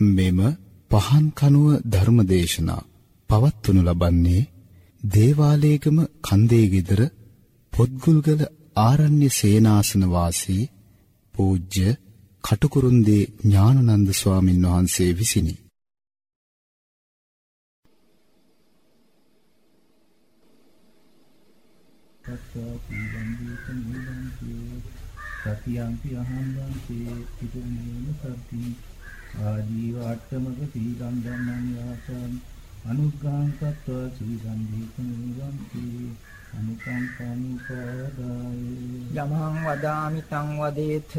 මෙම පහන් කනුව ධර්මදේශනා පවත්වනු ලබන්නේ දේවාලේගම කන්දේ গিදර පොත්ගුල්ගල ආරණ්‍ය සේනාසන වාසී පූජ්‍ය කටුකුරුන්දී ඥානනන්ද ස්වාමින් වහන්සේ විසිනි. සතියම්පි අහංගන්සේ පිටුනේන සබ්බි ආජීව අට්ඨමක සීලං ධම්මං යාසං අනුග්‍රහං සත්ව සීලං දීපනිවන්ති අනුකම්පානුපාදාය. යමහං වදාමි තං වදේත.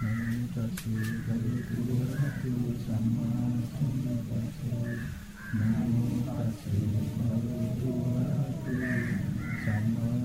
නමෝ සම්මා සම්බුද්දස්ස නමෝ තස්සේ භගවතු වරහතු සම්මා සම්බුද්දස්ස. නමෝ තස්සේ භගවතු වරහතු සම්මා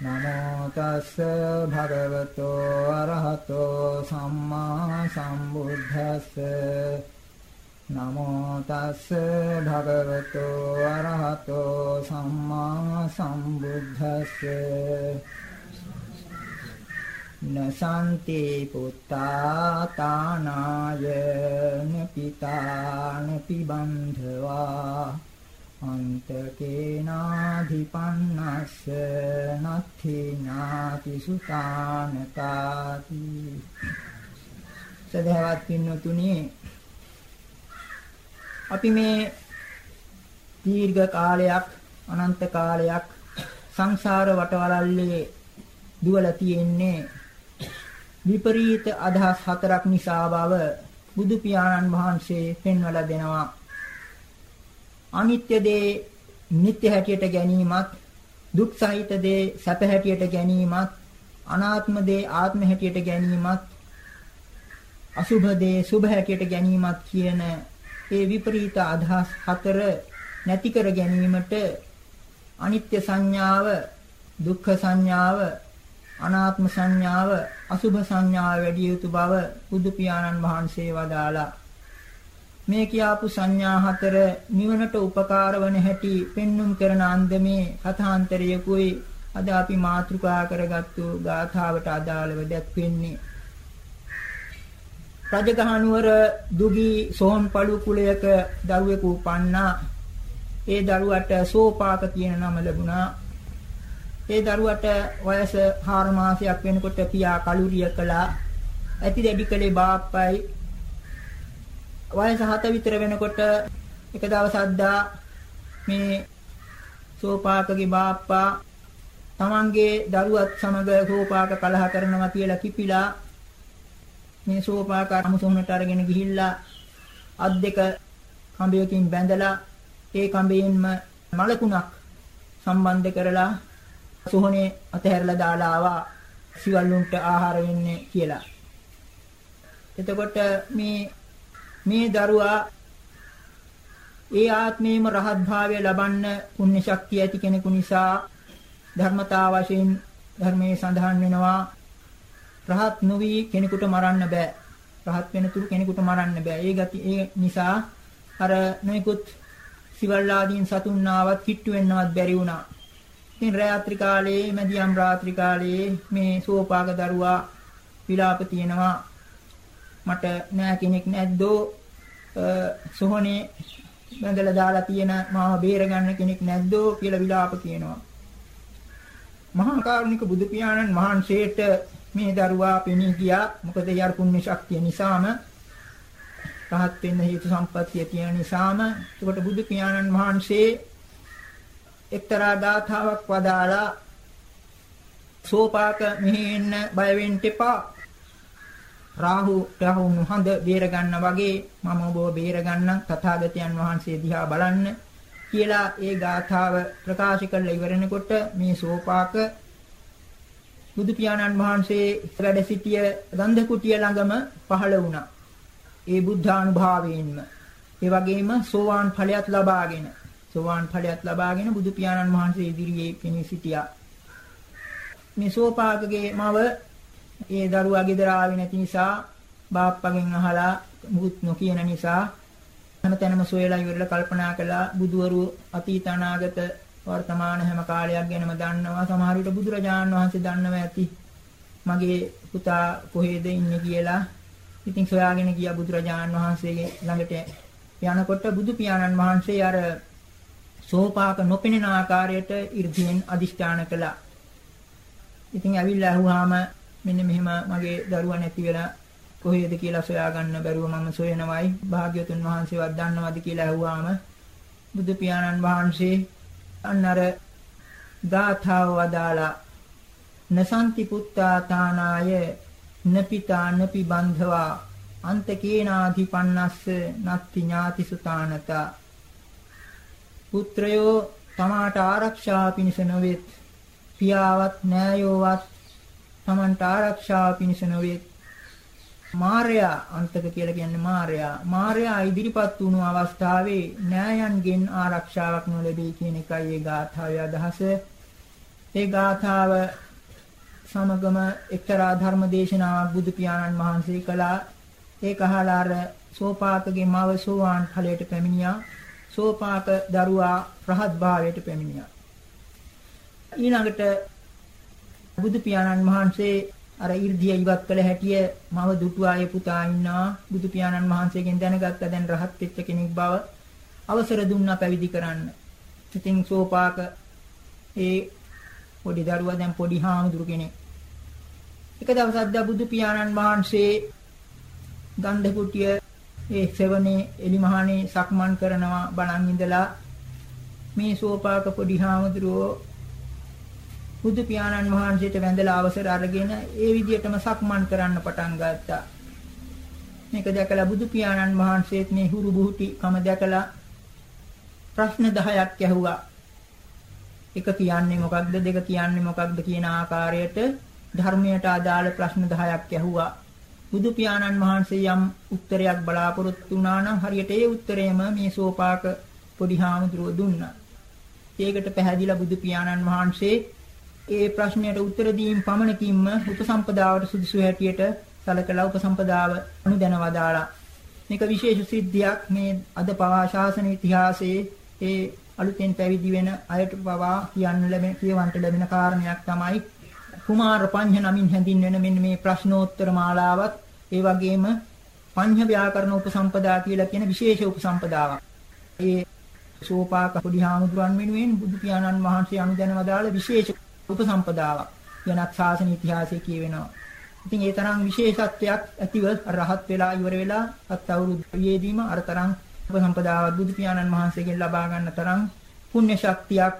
නමෝ තස්ස භගවතෝ අරහතෝ සම්මා සම්බුද්දස්ස නමෝ තස්ස භගවතෝ අරහතෝ සම්මා සම්බුද්දස්ස නසන්ති පුත්තා තානාය නපිතා නපිබන්ධවා අන්තකේනාධිපන්නස්ස නත්ථි ඥාති සුතානකාති සදහවත් පින්නතුනි අපි මේ දීර්ඝ කාලයක් අනන්ත කාලයක් සංසාර වටවලල්ලේ දුවලා තියෙන්නේ විපරීත අදහස් හතරක් නිසා බව බුදු පියාණන් වහන්සේ පෙන්වලා දෙනවා. අනිත්‍ය දේ නිත්‍ය හැටියට ගැනීමත් දුක් සහිත දේ සැප හැටියට ගැනීමත් අනාත්ම දේ ආත්ම හැටියට ගැනීමත් අසුභ දේ සුභ හැටියට ගැනීමත් කියන ඒ විපරීත අදහස් හතර නැති කර ගැනීමට අනිත්‍ය සංඥාව දුක්ඛ සංඥාව අනාත්ම සංඥාව අසුභ සංඥාව වැඩි යුතු බව බුදු පියාණන් වහන්සේ වදාලා මේ කියාපු සංඥා හතර නිවනට උපකාර වන හැටි පෙන්눔 කරන අන්දමේ කථාන්තරයකුයි අද අපි මාතෘකා කරගත්තු ගාථාවට අදාළව දැක්වෙන්නේ. රජගහනුවර දුගී සෝන්පළු කුලයක දරුවෙකු උපන්නා ඒ දරුවට සෝපාක කියන නම ලැබුණා. ඒ දරුවට වයස 4 මාසයක් වෙනකොට පියා කලුරිය කළා. ඇති දෙඩි කලේ බාප්පයි වයස 7 විතර වෙනකොට එක දවසක් දා මේ සෝපාකගේ බාප්පා තමන්ගේ දරුවත් සමග සෝපාක කලහ කරනවා කියලා කිපිලා මේ සෝපාක අමුසොහනට අරගෙන ගිහිල්ලා අත් දෙක කඹයකින් බැඳලා ඒ කඹයෙන්ම මලකුණක් සම්බන්ධ කරලා සෝහනේ අතහැරලා දාලා ආවා සිවල්ලුන්ට ආහාර වෙන්නේ කියලා. එතකොට මේ මේ දරුවා ඒ ආත්මේම රහත් භාවය ලබන්න පුණ්‍ය ශක්තිය ඇති කෙනෙකු නිසා ධර්මතා වශයෙන් ධර්මයේ සඳහන් වෙනවා රහත් නොවි කෙනෙකුට මරන්න බෑ. රහත් වෙන තුරු කෙනෙකුට මරන්න බෑ. ඒ ගති ඒ නිසා අර නොයිකුත් සිවල්ලාදීන් සතුන් ආවත් කිට්ටු වෙන්නවත් බැරි වුණා. ඉතින් රාත්‍රී කාලයේ මැදියම් රාත්‍රී කාලයේ මේ සෝපාක දරුවා විලාප තියෙනවා මට නෑ කෙනෙක් නැද්දෝ සෝහනේ බඳලා දාලා තියෙන මාව බේරගන්න කෙනෙක් නැද්දෝ කියලා විලාප කියනවා. මහා කරුණික බුදු පියාණන් වහන්සේට මේ දරුවා පෙනී ගියා. මොකද යාර පුණ්‍ය ශක්තිය නිසාම රහත් වෙන්න හේතු සම්පත්තිය තියෙන නිසාම. ඒකට බුදු පියාණන් වහන්සේ එක්තරා ධාතාවක් වදාලා සෝපාක මෙහි එන්න බය වෙන්න එපා. රාහු රාහුණු හඳ බේර ගන්න වගේ මම ඔබව බේර ගන්න තථාගතයන් වහන්සේ දිහා බලන්න කියලා ඒ ගාථාව ප්‍රකාශ කරලා ඉවරනකොට මේ සෝපාක බුදු පියාණන් වහන්සේ වැඩ සිටිය ගන්ධ කුටිය ළඟම පහළ වුණා. ඒ බුද්ධානුභාවයෙන්ම ඒ වගේම සෝවාන් ඵලයක් ලබාගෙන සෝවාන් ඵලයක් ලබාගෙන බුදු පියාණන් වහන්සේ ඉදිරියේ පෙනී සිටියා. මේ සෝපාකගේ මව ඒ දරුවා ගෙදර ආවේ නැති නිසා බාප්පගෙන් අහලා මුකුත් නොකියන නිසා හැමතැනම සොයලා ඉවරලා කල්පනා කළා බුදුවරු අතීත අනාගත වර්තමාන හැම කාලයක් ගැනම දන්නවා. සමහර විට බුදුරජාණන් වහන්සේ දන්නවා ඇති මගේ පුතා කොහෙද ඉන්නේ? කියලා. ඉතින් සොයාගෙන ගියා බුදුරජාණන් වහන්සේගේ ළඟට. යනකොට බුදු පියාණන් වහන්සේ අර සෝපාක නොපෙනෙන ආකාරයට 이르දීන් අදිෂ්ඨාන කළා. ඉතින් ඇවිල්ලා අහුවාම මෙන්න මෙහෙම මගේ දරුවා නැති වෙලා කොහේද කියලා සොයා ගන්න බැරුව මම සොයනවායි. භාග්‍යතුන් වහන්සේවත් දන්නවද කියලා අහුවාම බුදු පියාණන් වහන්සේ අන්නර ගාථාව වදාලා නසන්ති පුත්තා තානාය නපිතා නපි බන්ධවා අන්තකේනාධිපන්නස්ස නත්ති ඥාති සුතානතා. පුත්‍රයෝ තමාට ආරක්ෂා පිණිස නොවේත් පියාවත් නෑයෝවත් තමන්ට ආරක්ෂා පිණිස නොවේත් මාර්යා අන්තක කියලා කියන්නේ මාර්යා. මාර්යා ඉදිරිපත් වුණු අවස්ථාවේ නෑයන්ගෙන් ආරක්ෂාවක් නොලැබී කියන එකයි ඒ ගාථාවේ අදහස. ඒ ගාථාව සමගම එක්තරා ධර්ම දේශනාවක් බුදු පියාණන් වහන්සේ කළා. ඒක අහලා අර සෝපාකගේ මව සෝවාන් ඵලයට පැමිණියා. සෝපාක දරුවා රහත් භාවයට පැමිණියා. ඊළඟට බුදු පියාණන් වහන්සේ අර 이르දිය ඉවත් කළ හැටිය මව දුටුවායේ පුතා ඉන්නවා බුදු පියාණන් වහන්සේගෙන් දැනගත්ත දැන් රහත් වෙච්ච කෙනෙක් බව අවසර දුන්නා පැවිදි කරන්න. ඉතින් සෝපාක ඒ පොඩි දරුවා දැන් පොඩි හාමුදුරු කෙනෙක්. එක දවසක් දා බුදු පියාණන් වහන්සේ ගන්ධ කුටිය ඒ සෙවණේ එලිමහානේ සක්මන් කරනවා බලන් ඉඳලා මේ සෝපාක පොඩි හාමුදුරුවෝ බුදු පියාණන් වහන්සේට වැඳලා අවසර අරගෙන ඒ විදිහටම සක්මන් කරන්න පටන් ගත්තා. මේක දැකලා බුදු පියාණන් වහන්සේත් මේ හුරු බුහුටි කම දැකලා ප්‍රශ්න 10ක් ඇහුවා. එක කියන්නේ මොකක්ද දෙක කියන්නේ මොකක්ද කියන ආකාරයට ධර්මයට අදාළ ප්‍රශ්න 10ක් ඇහුවා. බුදු පියාණන් වහන්සේ යම් උත්තරයක් බලාපොරොත්තු වුණා නම් හරියට ඒ උත්තරේම මේ සෝපාක පොඩි හාමුදුරුව දුන්නා. ඒකට පැහැදිලා බුදු පියාණන් වහන්සේ ඒ ප්‍රශ්නයට උත්තර දීම පමණකින්ම උපසම්පදාවට සුදුසු හැටියට සලකලා උපසම්පදාව අනුදැන වදාලා. මේක විශේෂ සිද්ධියක් මේ අද පවා ශාසන ඉතිහාසයේ ඒ අලුතෙන් පැවිදි වෙන අයට පවා කියන්න ලැබෙන කියවන්ට ලැබෙන කාරණයක් තමයි කුමාර පඤ්ඤ නමින් හැඳින්වෙන මෙන්න මේ ප්‍රශ්නෝත්තර මාලාවත් ඒ වගේම පඤ්ඤ ව්‍යාකරණ උපසම්පදා කියලා කියන විශේෂ උපසම්පදාවක්. ඒ සෝපාක පොඩි හාමුදුරන් වෙනුවෙන් බුදු පියාණන් වහන්සේ අනුදැන වදාළ විශේෂ උපසම්පදාවක්. වෙනත් ශාසන ඉතිහාසයේ කියවෙනවා. ඉතින් ඒ තරම් විශේෂත්වයක් ඇතිව රහත් වෙලා ඉවර වෙලා අත් අවුරුද්දේදීම අර තරම් උපසම්පදාවක් බුදු පියාණන් වහන්සේගෙන් ලබා ගන්න තරම් පුණ්‍ය ශක්තියක්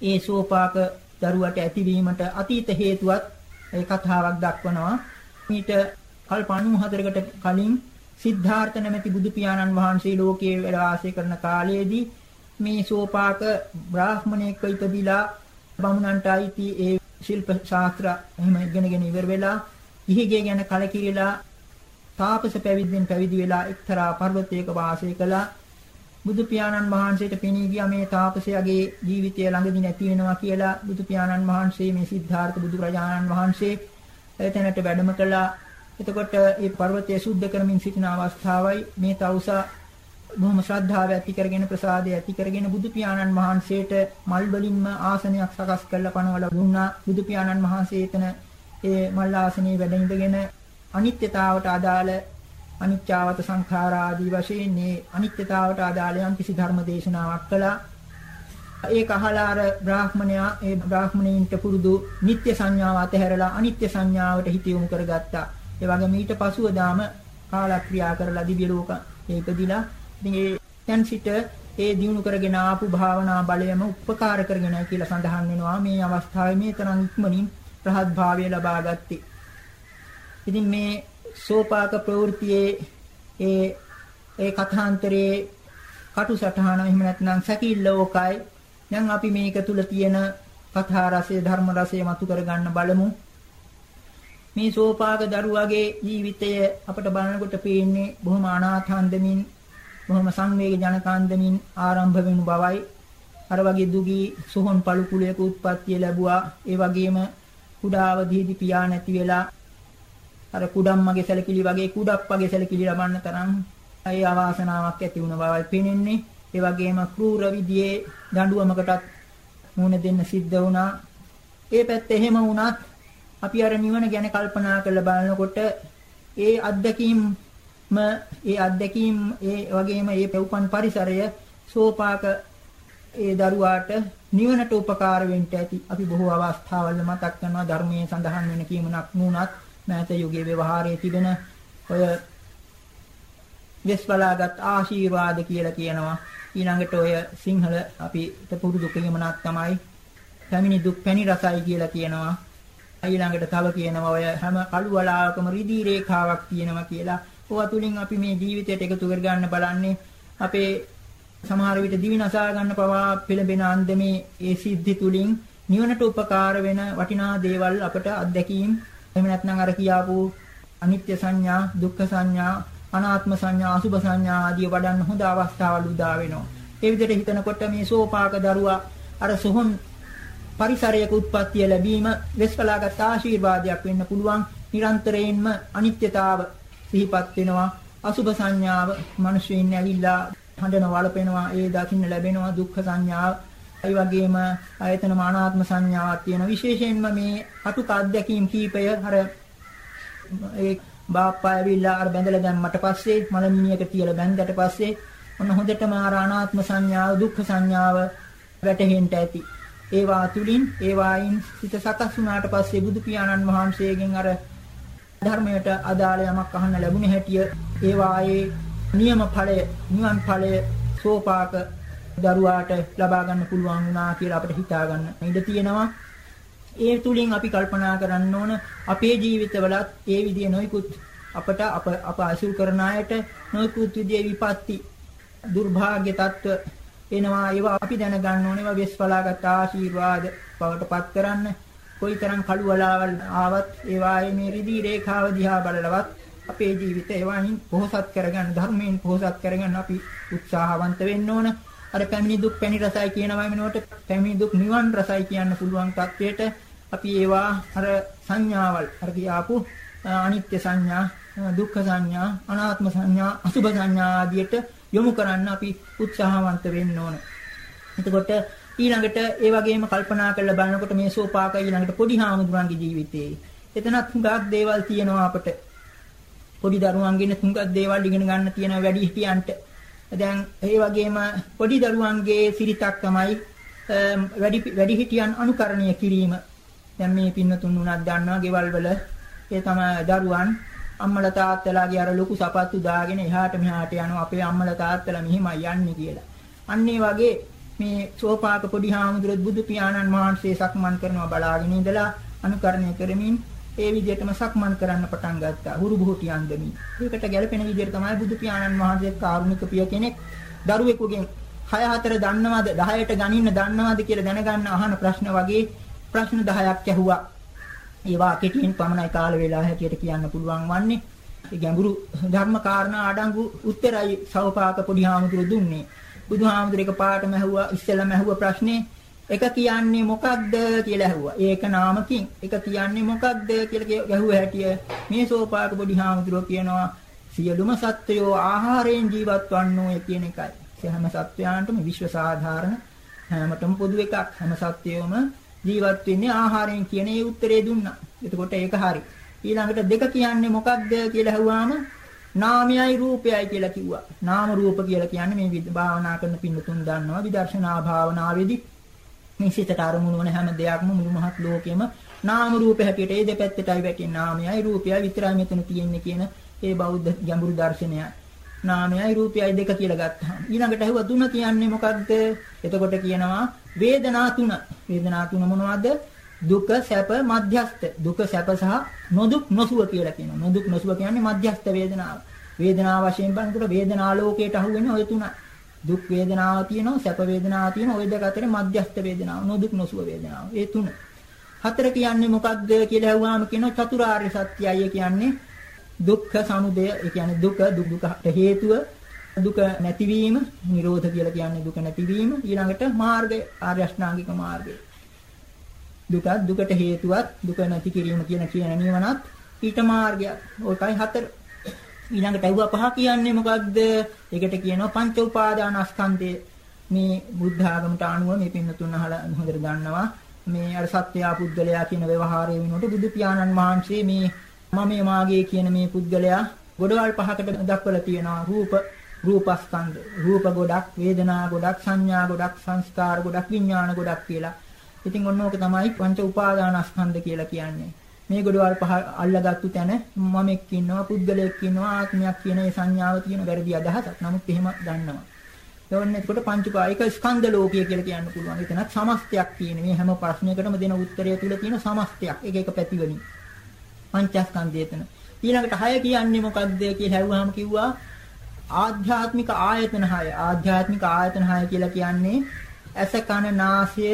ඒ සෝපාක දරුවට ඇතිවීමට අතීත හේතුවත් ඒ කතාවක් දක්වනවා. මීට කල්ප 94කට කලින් සිද්ධාර්ථ නැමැති බුදු පියාණන් වහන්සේ ලෝකයේ වැඩ වාසය කරන කාලයේදී මේ සෝපාක බ්‍රාහ්මණයෙක්ව ඉපදිලා බමුණන්ට අයිති ඒ ශිල්ප ශාස්ත්‍ර එහෙම ඉගෙනගෙන ඉවර වෙලා ඉහිගේ ගැන කලකිරීලා තාපස පැවිද්දෙන් පැවිදි වෙලා එක්තරා පර්වතයක වාසය කළා බුදු පියාණන් වහන්සේට පෙනී ගියා මේ තාපසයාගේ ජීවිතය ළඟදී නැති වෙනවා කියලා බුදු පියාණන් වහන්සේ මේ සිද්ධාර්ථ බුදු රජාණන් වහන්සේ එතනට වැඩම කළා. එතකොට මේ පර්වතය සුද්ධ කරමින් සිටින අවස්ථාවයි මේ තවුසා බොහොම ශ්‍රද්ධාව ඇති කරගෙන ප්‍රසාදය ඇති කරගෙන බුදු පියාණන් වහන්සේට මල් වලින්ම ආසනයක් සකස් කරලා පනවලා දුන්නා. බුදු පියාණන් වහන්සේ එතන ඒ මල් ආසනයේ වැඩ ඉඳගෙන අනිත්‍යතාවට අදාළ අනිත්‍යවත සංඛාරා ආදී වශයෙන් මේ අනිත්‍යතාවට අදාළ යම් කිසි ධර්ම දේශනාවක් කළා. ඒක අහලා අර බ්‍රාහ්මණයා ඒ බ්‍රාහ්මණයින්ට පුරුදු නিত্য සංඥාව අතහැරලා අනිත්‍ය සංඥාවට හිත යොමු කරගත්තා. ඒ වගේම ඊට පසුව දාම කාලක්‍රියා කරලා දිව්‍ය ලෝක ඉපදිලා ඉතින් ඒ දැන් සිට ඒ දිනු කරගෙන ආපු භාවනා බලයම උපකාර කරගෙනයි කියලා සඳහන් වෙනවා. මේ අවස්ථාවේ මේ තරම් ඉක්මනින් රහත් භාවය ලබා ගත්තේ. ඉතින් මේ සෝපාක ප්‍රවෘත්තියේ ඒ ඒ කථාන්තරයේ කටු සටහන එහෙම නැත්නම් සැකිල්ල ඕකයි. දැන් අපි මේක තුල තියෙන කථා රසය ධර්ම රසය මතු කරගන්න බලමු. මේ සෝපාක දරුවගේ ජීවිතය අපට බලනකොට පේන්නේ බොහොම අනාථාන්දමින් බොහොම සංවේග ජනකාන්දමින් ආරම්භ වෙනු බවයි අර වගේ දුගී සොහොන් පළු කුලයක උත්පත්තිය ලැබුවා ඒ වගේම කුඩා අවදීදී පියා නැති වෙලා අර කුඩම්මගේ සැලකිලි වගේ කුඩප්පගේ සැලකිලි ලබන්න තරම් ඒ අවාසනාවක් ඇති වුණ බවයි පේන්නේ. ඒ වගේම ක්‍රූර විදියේ දඬුවමකටත් මුහුණ දෙන්න සිද්ධ වුණා. ඒ පැත්ත එහෙම වුණත් අපි අර නිවන ගැන කල්පනා කරලා බලනකොට ඒ අත්දැකීම් ඒ අත්දැකීම් ඒ වගේම ඒ පෙව්පන් පරිසරය සෝපාක ඒ දරුවාට නිවනට උපකාර වෙන්න ඇති. අපි බොහෝ අවස්ථාවල මතක් කරනවා ධර්මයේ සඳහන් වෙන කීමනක් නුනත් මෑත යුගයේ ව්‍යවහාරයේ තිබෙන ඔය වෙස්වලාගත් ආශිර්වාද කියලා කියනවා. ඊළඟට ඔය සිංහල අපිට පුරුදු කියමනක් තමයි පැමිණි දුක් පැණි රසයි කියලා කියනවා. ඊළඟට තව කියනවා ඔය හැම කළු වලාවකම රිදී රේඛාවක් තියෙනවා කියලා. ඕවා තුලින් අපි මේ ජීවිතයට එකතු කරගන්න බලන්නේ අපේ සමහර විට දිවි නසා ගන්න පවා පෙළඹෙන අන්දමේ ඒ සිද්ධි තුලින් නිවනට උපකාර වෙන වටිනා දේවල් අපට අත්දැකීම් එහෙම නැත්නම් අර කියාපු අනිත්‍ය සංඥා, දුක්ඛ සංඥා, අනාත්ම සංඥා, අසුභ සංඥා ආදී වඩන්න හොඳ අවස්ථාවල් උදා වෙනවා. ඒ විදිහට හිතනකොට මේ සෝපාක දරුවා අර සොහොන් පරිසරයක උත්පත්තිය ලැබීම වෙස්කලාගත් ආශිර්වාදයක් වෙන්න පුළුවන්. නිරන්තරයෙන්ම අනිත්‍යතාව සිහිපත් වෙනවා. අසුභ සංඥාව මිනිස්සුන් ඇවිල්ලා හඬන වළපෙනවා. ඒ දකින්න ලැබෙනවා දුක්ඛ සංඥාව ඒ වගේම ආයතන මානාත්ම සංඥාවක් තියෙන විශේෂයෙන්ම මේ අටුක අධ්‍යක්ීම් කීපය අර ඒ බාප්පා ඇවිල්ලා අර බැඳලා දැම්මට පස්සේ මලමිනියක තියලා බැඳලා පස්සේ ඔන්න හොඳටම ආර අනාත්ම සංඥාව දුක්ඛ සංඥාව වැටහෙන්න ඇති. ඒවා තුලින් ඒවායින් සිත සකස් වුණාට පස්සේ බුදු පියාණන් වහන්සේගෙන් අර ධර්මයට අදාළ යමක් අහන්න ලැබුණ හැටිය ඒවායේ නියම ඵලය නිවන් ඵලය සෝපාක දරුවාට ලබා ගන්න පුළුවන් වුණා කියලා අපිට හිතා ගන්න ඉඩ තියෙනවා. ඒ තුලින් අපි කල්පනා කරන්න ඕන අපේ ජීවිතවලත් ඒ විදිය නොයිකුත් අපට අප අප අසුල් කරන අයට නොයිකුත් විදියේ විපත්ති දුර්භාග්‍ය තත්ත්ව එනවා. ඒවා අපි දැනගන්න ඕනේ. ඒවා වෙස්පලාගත් ආශිර්වාද බවට පත් කරන්න. කොයිතරම් කළු වලාවල් ආවත් ඒවායේ මේ රිදී රේඛාව දිහා බලලවත් අපේ ජීවිතය ඒවායින් පොහොසත් කරගන්න ධර්මයෙන් පොහොසත් කරගන්න අපි උත්සාහවන්ත වෙන්න ඕන අර පැමිණි දුක් පැණි රසයි කියනවා වෙනකොට පැමිණි දුක් නිවන් රසයි කියන්න පුළුවන් තත්වයට අපි ඒවා අර සංඥාවල් අර කියාපු අනිත්‍ය සංඥා දුක්ඛ සංඥා අනාත්ම සංඥා අසුභ සංඥා ආදියට යොමු කරන්න අපි උත්සාහවන්ත වෙන්න ඕන. එතකොට ඊළඟට ඒ වගේම කල්පනා කරලා බලනකොට මේ සෝපාක ඊළඟට පොඩි හාමුදුරන්ගේ ජීවිතේ එතනත් හුඟක් දේවල් තියෙනවා අපට. පොඩි දරුවන්ගෙන හුඟක් දේවල් ඉගෙන ගන්න තියෙන වැඩි හිටියන්ට. දැන් ඒ වගේම පොඩි දරුවන්ගේ සිරිතක් තමයි වැඩි වැඩි හිටියන් අනුකරණය කිරීම. දැන් මේ පින්නතුන් උනක් දන්නවා ගෙවල් වල ඒ තමයි දරුවන් අම්මලා තාත්තලාගේ අර ලොකු සපත්තු දාගෙන එහාට මෙහාට යනවා අපේ අම්මලා තාත්තලා මෙහිමයි යන්නේ කියලා. අන්න වගේ මේ සෝපාක පොඩි හාමුදුරුවෝ බුදු පියාණන් වහන්සේ සක්මන් කරනවා බලාගෙන ඉඳලා අනුකරණය කරමින් ඒ විදිහටම සක්මන් කරන්න පටන් ගත්තා. හුරු බුහුටි අන්දමින්. ඒකට ගැළපෙන විදිහට තමයි බුදු පියාණන් වහන්සේ කාරුණික පිය කෙනෙක් දරුවෙකුගෙන් 6 4 දන්නවද 10ට ගණින්න දන්නවද කියලා දැනගන්න අහන ප්‍රශ්න වගේ ප්‍රශ්න 10ක් ඇහුවා. ඒවා කෙටියෙන් පමණයි කාල වේලාව හැටියට කියන්න පුළුවන් වන්නේ. ඒ ගැඹුරු ධර්ම කාරණා අඩංගු උත්තරයි සවපාක පොඩි හාමුදුරු දුන්නේ. බුදුහාමුදුර එක පාටම ඇහුවා ඉස්සෙල්ලාම ඇහුවා ප්‍රශ්නේ එක කියන්නේ මොකක්ද කියලා ඇහුවා. ඒක නාමකින් එක කියන්නේ මොකක්ද කියලා ගැහුව හැටිය මේ සෝපාක පොඩි හාමුදුරුවෝ කියනවා සියලුම සත්වයෝ ආහාරයෙන් ජීවත් වන්නෝය කියන එකයි. හැම සත්වයන්ටම විශ්ව සාධාරණ හැමතෙම පොදු එකක්. හැම සත්වයෝම ජීවත් වෙන්නේ ආහාරයෙන් කියන ඒ උත්තරේ දුන්නා. එතකොට ඒක හරි. ඊළඟට දෙක කියන්නේ මොකක්ද කියලා අහුවාම නාමයයි රූපයයි කියලා කිව්වා. නාම රූප කියලා කියන්නේ මේ භාවනා කරන පින්නතුන් දන්නවා විදර්ශනා භාවනාවේදී මේ සිතට අරමුණු වන හැම දෙයක්ම මුළු මහත් ලෝකෙම නාම රූප හැටියට ඒ දෙපැත්තටයි වැටෙන නාමයයි රූපයයි විතරයි මෙතන තියෙන්නේ කියන ඒ බෞද්ධ ගැඹුරු දර්ශනයයි. නාමයයි රූපයයි දෙක කියලා ගත්තාම ඊළඟට ඇහුවා තුන කියන්නේ මොකක්ද? එතකොට කියනවා වේදනා තුන. වේදනා තුන මොනවද? දුක සැප මධ්‍යස්ත. දුක සැප සහ නොදුක් නොසුව කියලා කියනවා. නොදුක් නොසුව කියන්නේ මධ්‍යස්ත වේදනාව. වේදනාව වශයෙන් බලනකොට වේදනා ලෝකයට අහු වෙන්නේ ඔය තුනයි. දුක් වේදනාව තියෙනවා, සැප වේදනාව තියෙනවා. ওই දෙක අතරේ මධ්‍යස්ත වේදනාව, නොදුක් නොසුව වේදනාව. ඒ තුන. හතර කියන්නේ මොකක්ද කියලා අහුවාම කියනවා චතුරාර්ය සත්‍යය කියන්නේ දුක්ඛ සමුදය ඒ කියන්නේ දුක දුකට හේතුව දුක නැතිවීම නිරෝධ කියලා කියන්නේ දුක නැතිවීම ඊළඟට මාර්ගය ආර්ය අෂ්ටාංගික මාර්ගය දුක දුකට හේතුවත් දුක නැති කිරීම කියන කියන නිවනත් ඊට මාර්ගයක් ඔයකයි හතර. ඊළඟට ඇව්වා පහ කියන්නේ මොකක්ද ඒකට කියනවා පංච උපාදානස්කන්ධය. මේ බුද්ධ ආගමට අනුව මේ පින්නතුන් අහලා හොඳට දන්නවා. මේ අර සත්‍ය පුද්ගලයා කියන ව්‍යවහාරය වෙනකොට බුදු පියාණන් වහන්සේ මේ මම මාගේ කියන මේ පුද්ගලයා ගොඩවල් පහකට දක්වලා තියෙනවා. රූප රූපස්කන්ධ. රූප ගොඩක් වේදනා ගොඩක් සංඥා ගොඩක් සංස්කාර ගොඩක් විඥාන ගොඩක් කියලා. ඉතින් ඔන්න ඕක තමයි පංච උපාදානස්කන්ධ කියලා කියන්නේ. මේ ගොඩවල් පහ අල්ලගත්තු තැන මමෙක් ඉන්නවා පුද්ගලයෙක් ඉන්නවා ආත්මයක් කියන ඒ සංඥාව තියෙන වැරදි අදහසක්. නමුත් එහෙම දන්නවා. එවන්න එතකොට පංච කායික ස්කන්ධ ලෝකය කියලා කියන්න පුළුවන්. එතනත් සමස්තයක් තියෙන. මේ හැම ප්‍රශ්නයකටම දෙන උත්තරය තුල තියෙන සමස්තයක්. එක එක පැතිවලින්. පංචස්කන්ධය එතන. ඊළඟට 6 කියන්නේ මොකක්ද කියලා හැවුවාම කිව්වා ආධ්‍යාත්මික ආයතන 6. ආධ්‍යාත්මික ආයතන 6 කියලා කියන්නේ ඇස කන නාසය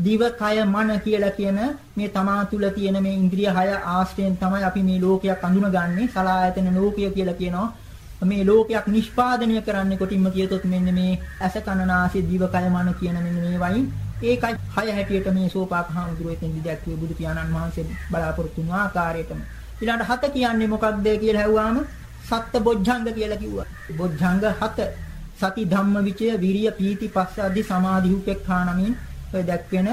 දිව කය මන කියලා කියන මේ තමා තුල තියෙන මේ ඉන්ද්‍රිය 6 ආශ්‍රයෙන් තමයි අපි මේ ලෝකයක් අඳුනගන්නේ. සලායතන ලෝකය කියලා කියනවා. මේ ලෝකයක් නිෂ්පාදනය කරන්නේ කොටින්ම කියතොත් මෙන්න මේ ඇස කන නාසය දිව කය මන කියන මෙන්න මේ වයින් ඒකයි හය හැටියට මේ සෝපාක හාමුදුරුවෝ එතෙන්දි දැක්වේ බුදු පියාණන් වහන්සේ බලාපොරොත්තු වුණු ආකාරයටම. ඊළඟට හත කියන්නේ මොකක්ද කියලා ඇහුවාම සත්ත බොජ්ජංග කියලා කිව්වා. බොජ්ජංග හත සති ධම්ම විචය විරිය පීති පස්සද්ධි සමාධි උපේක්ඛා නමින් ඔය දැක්වෙන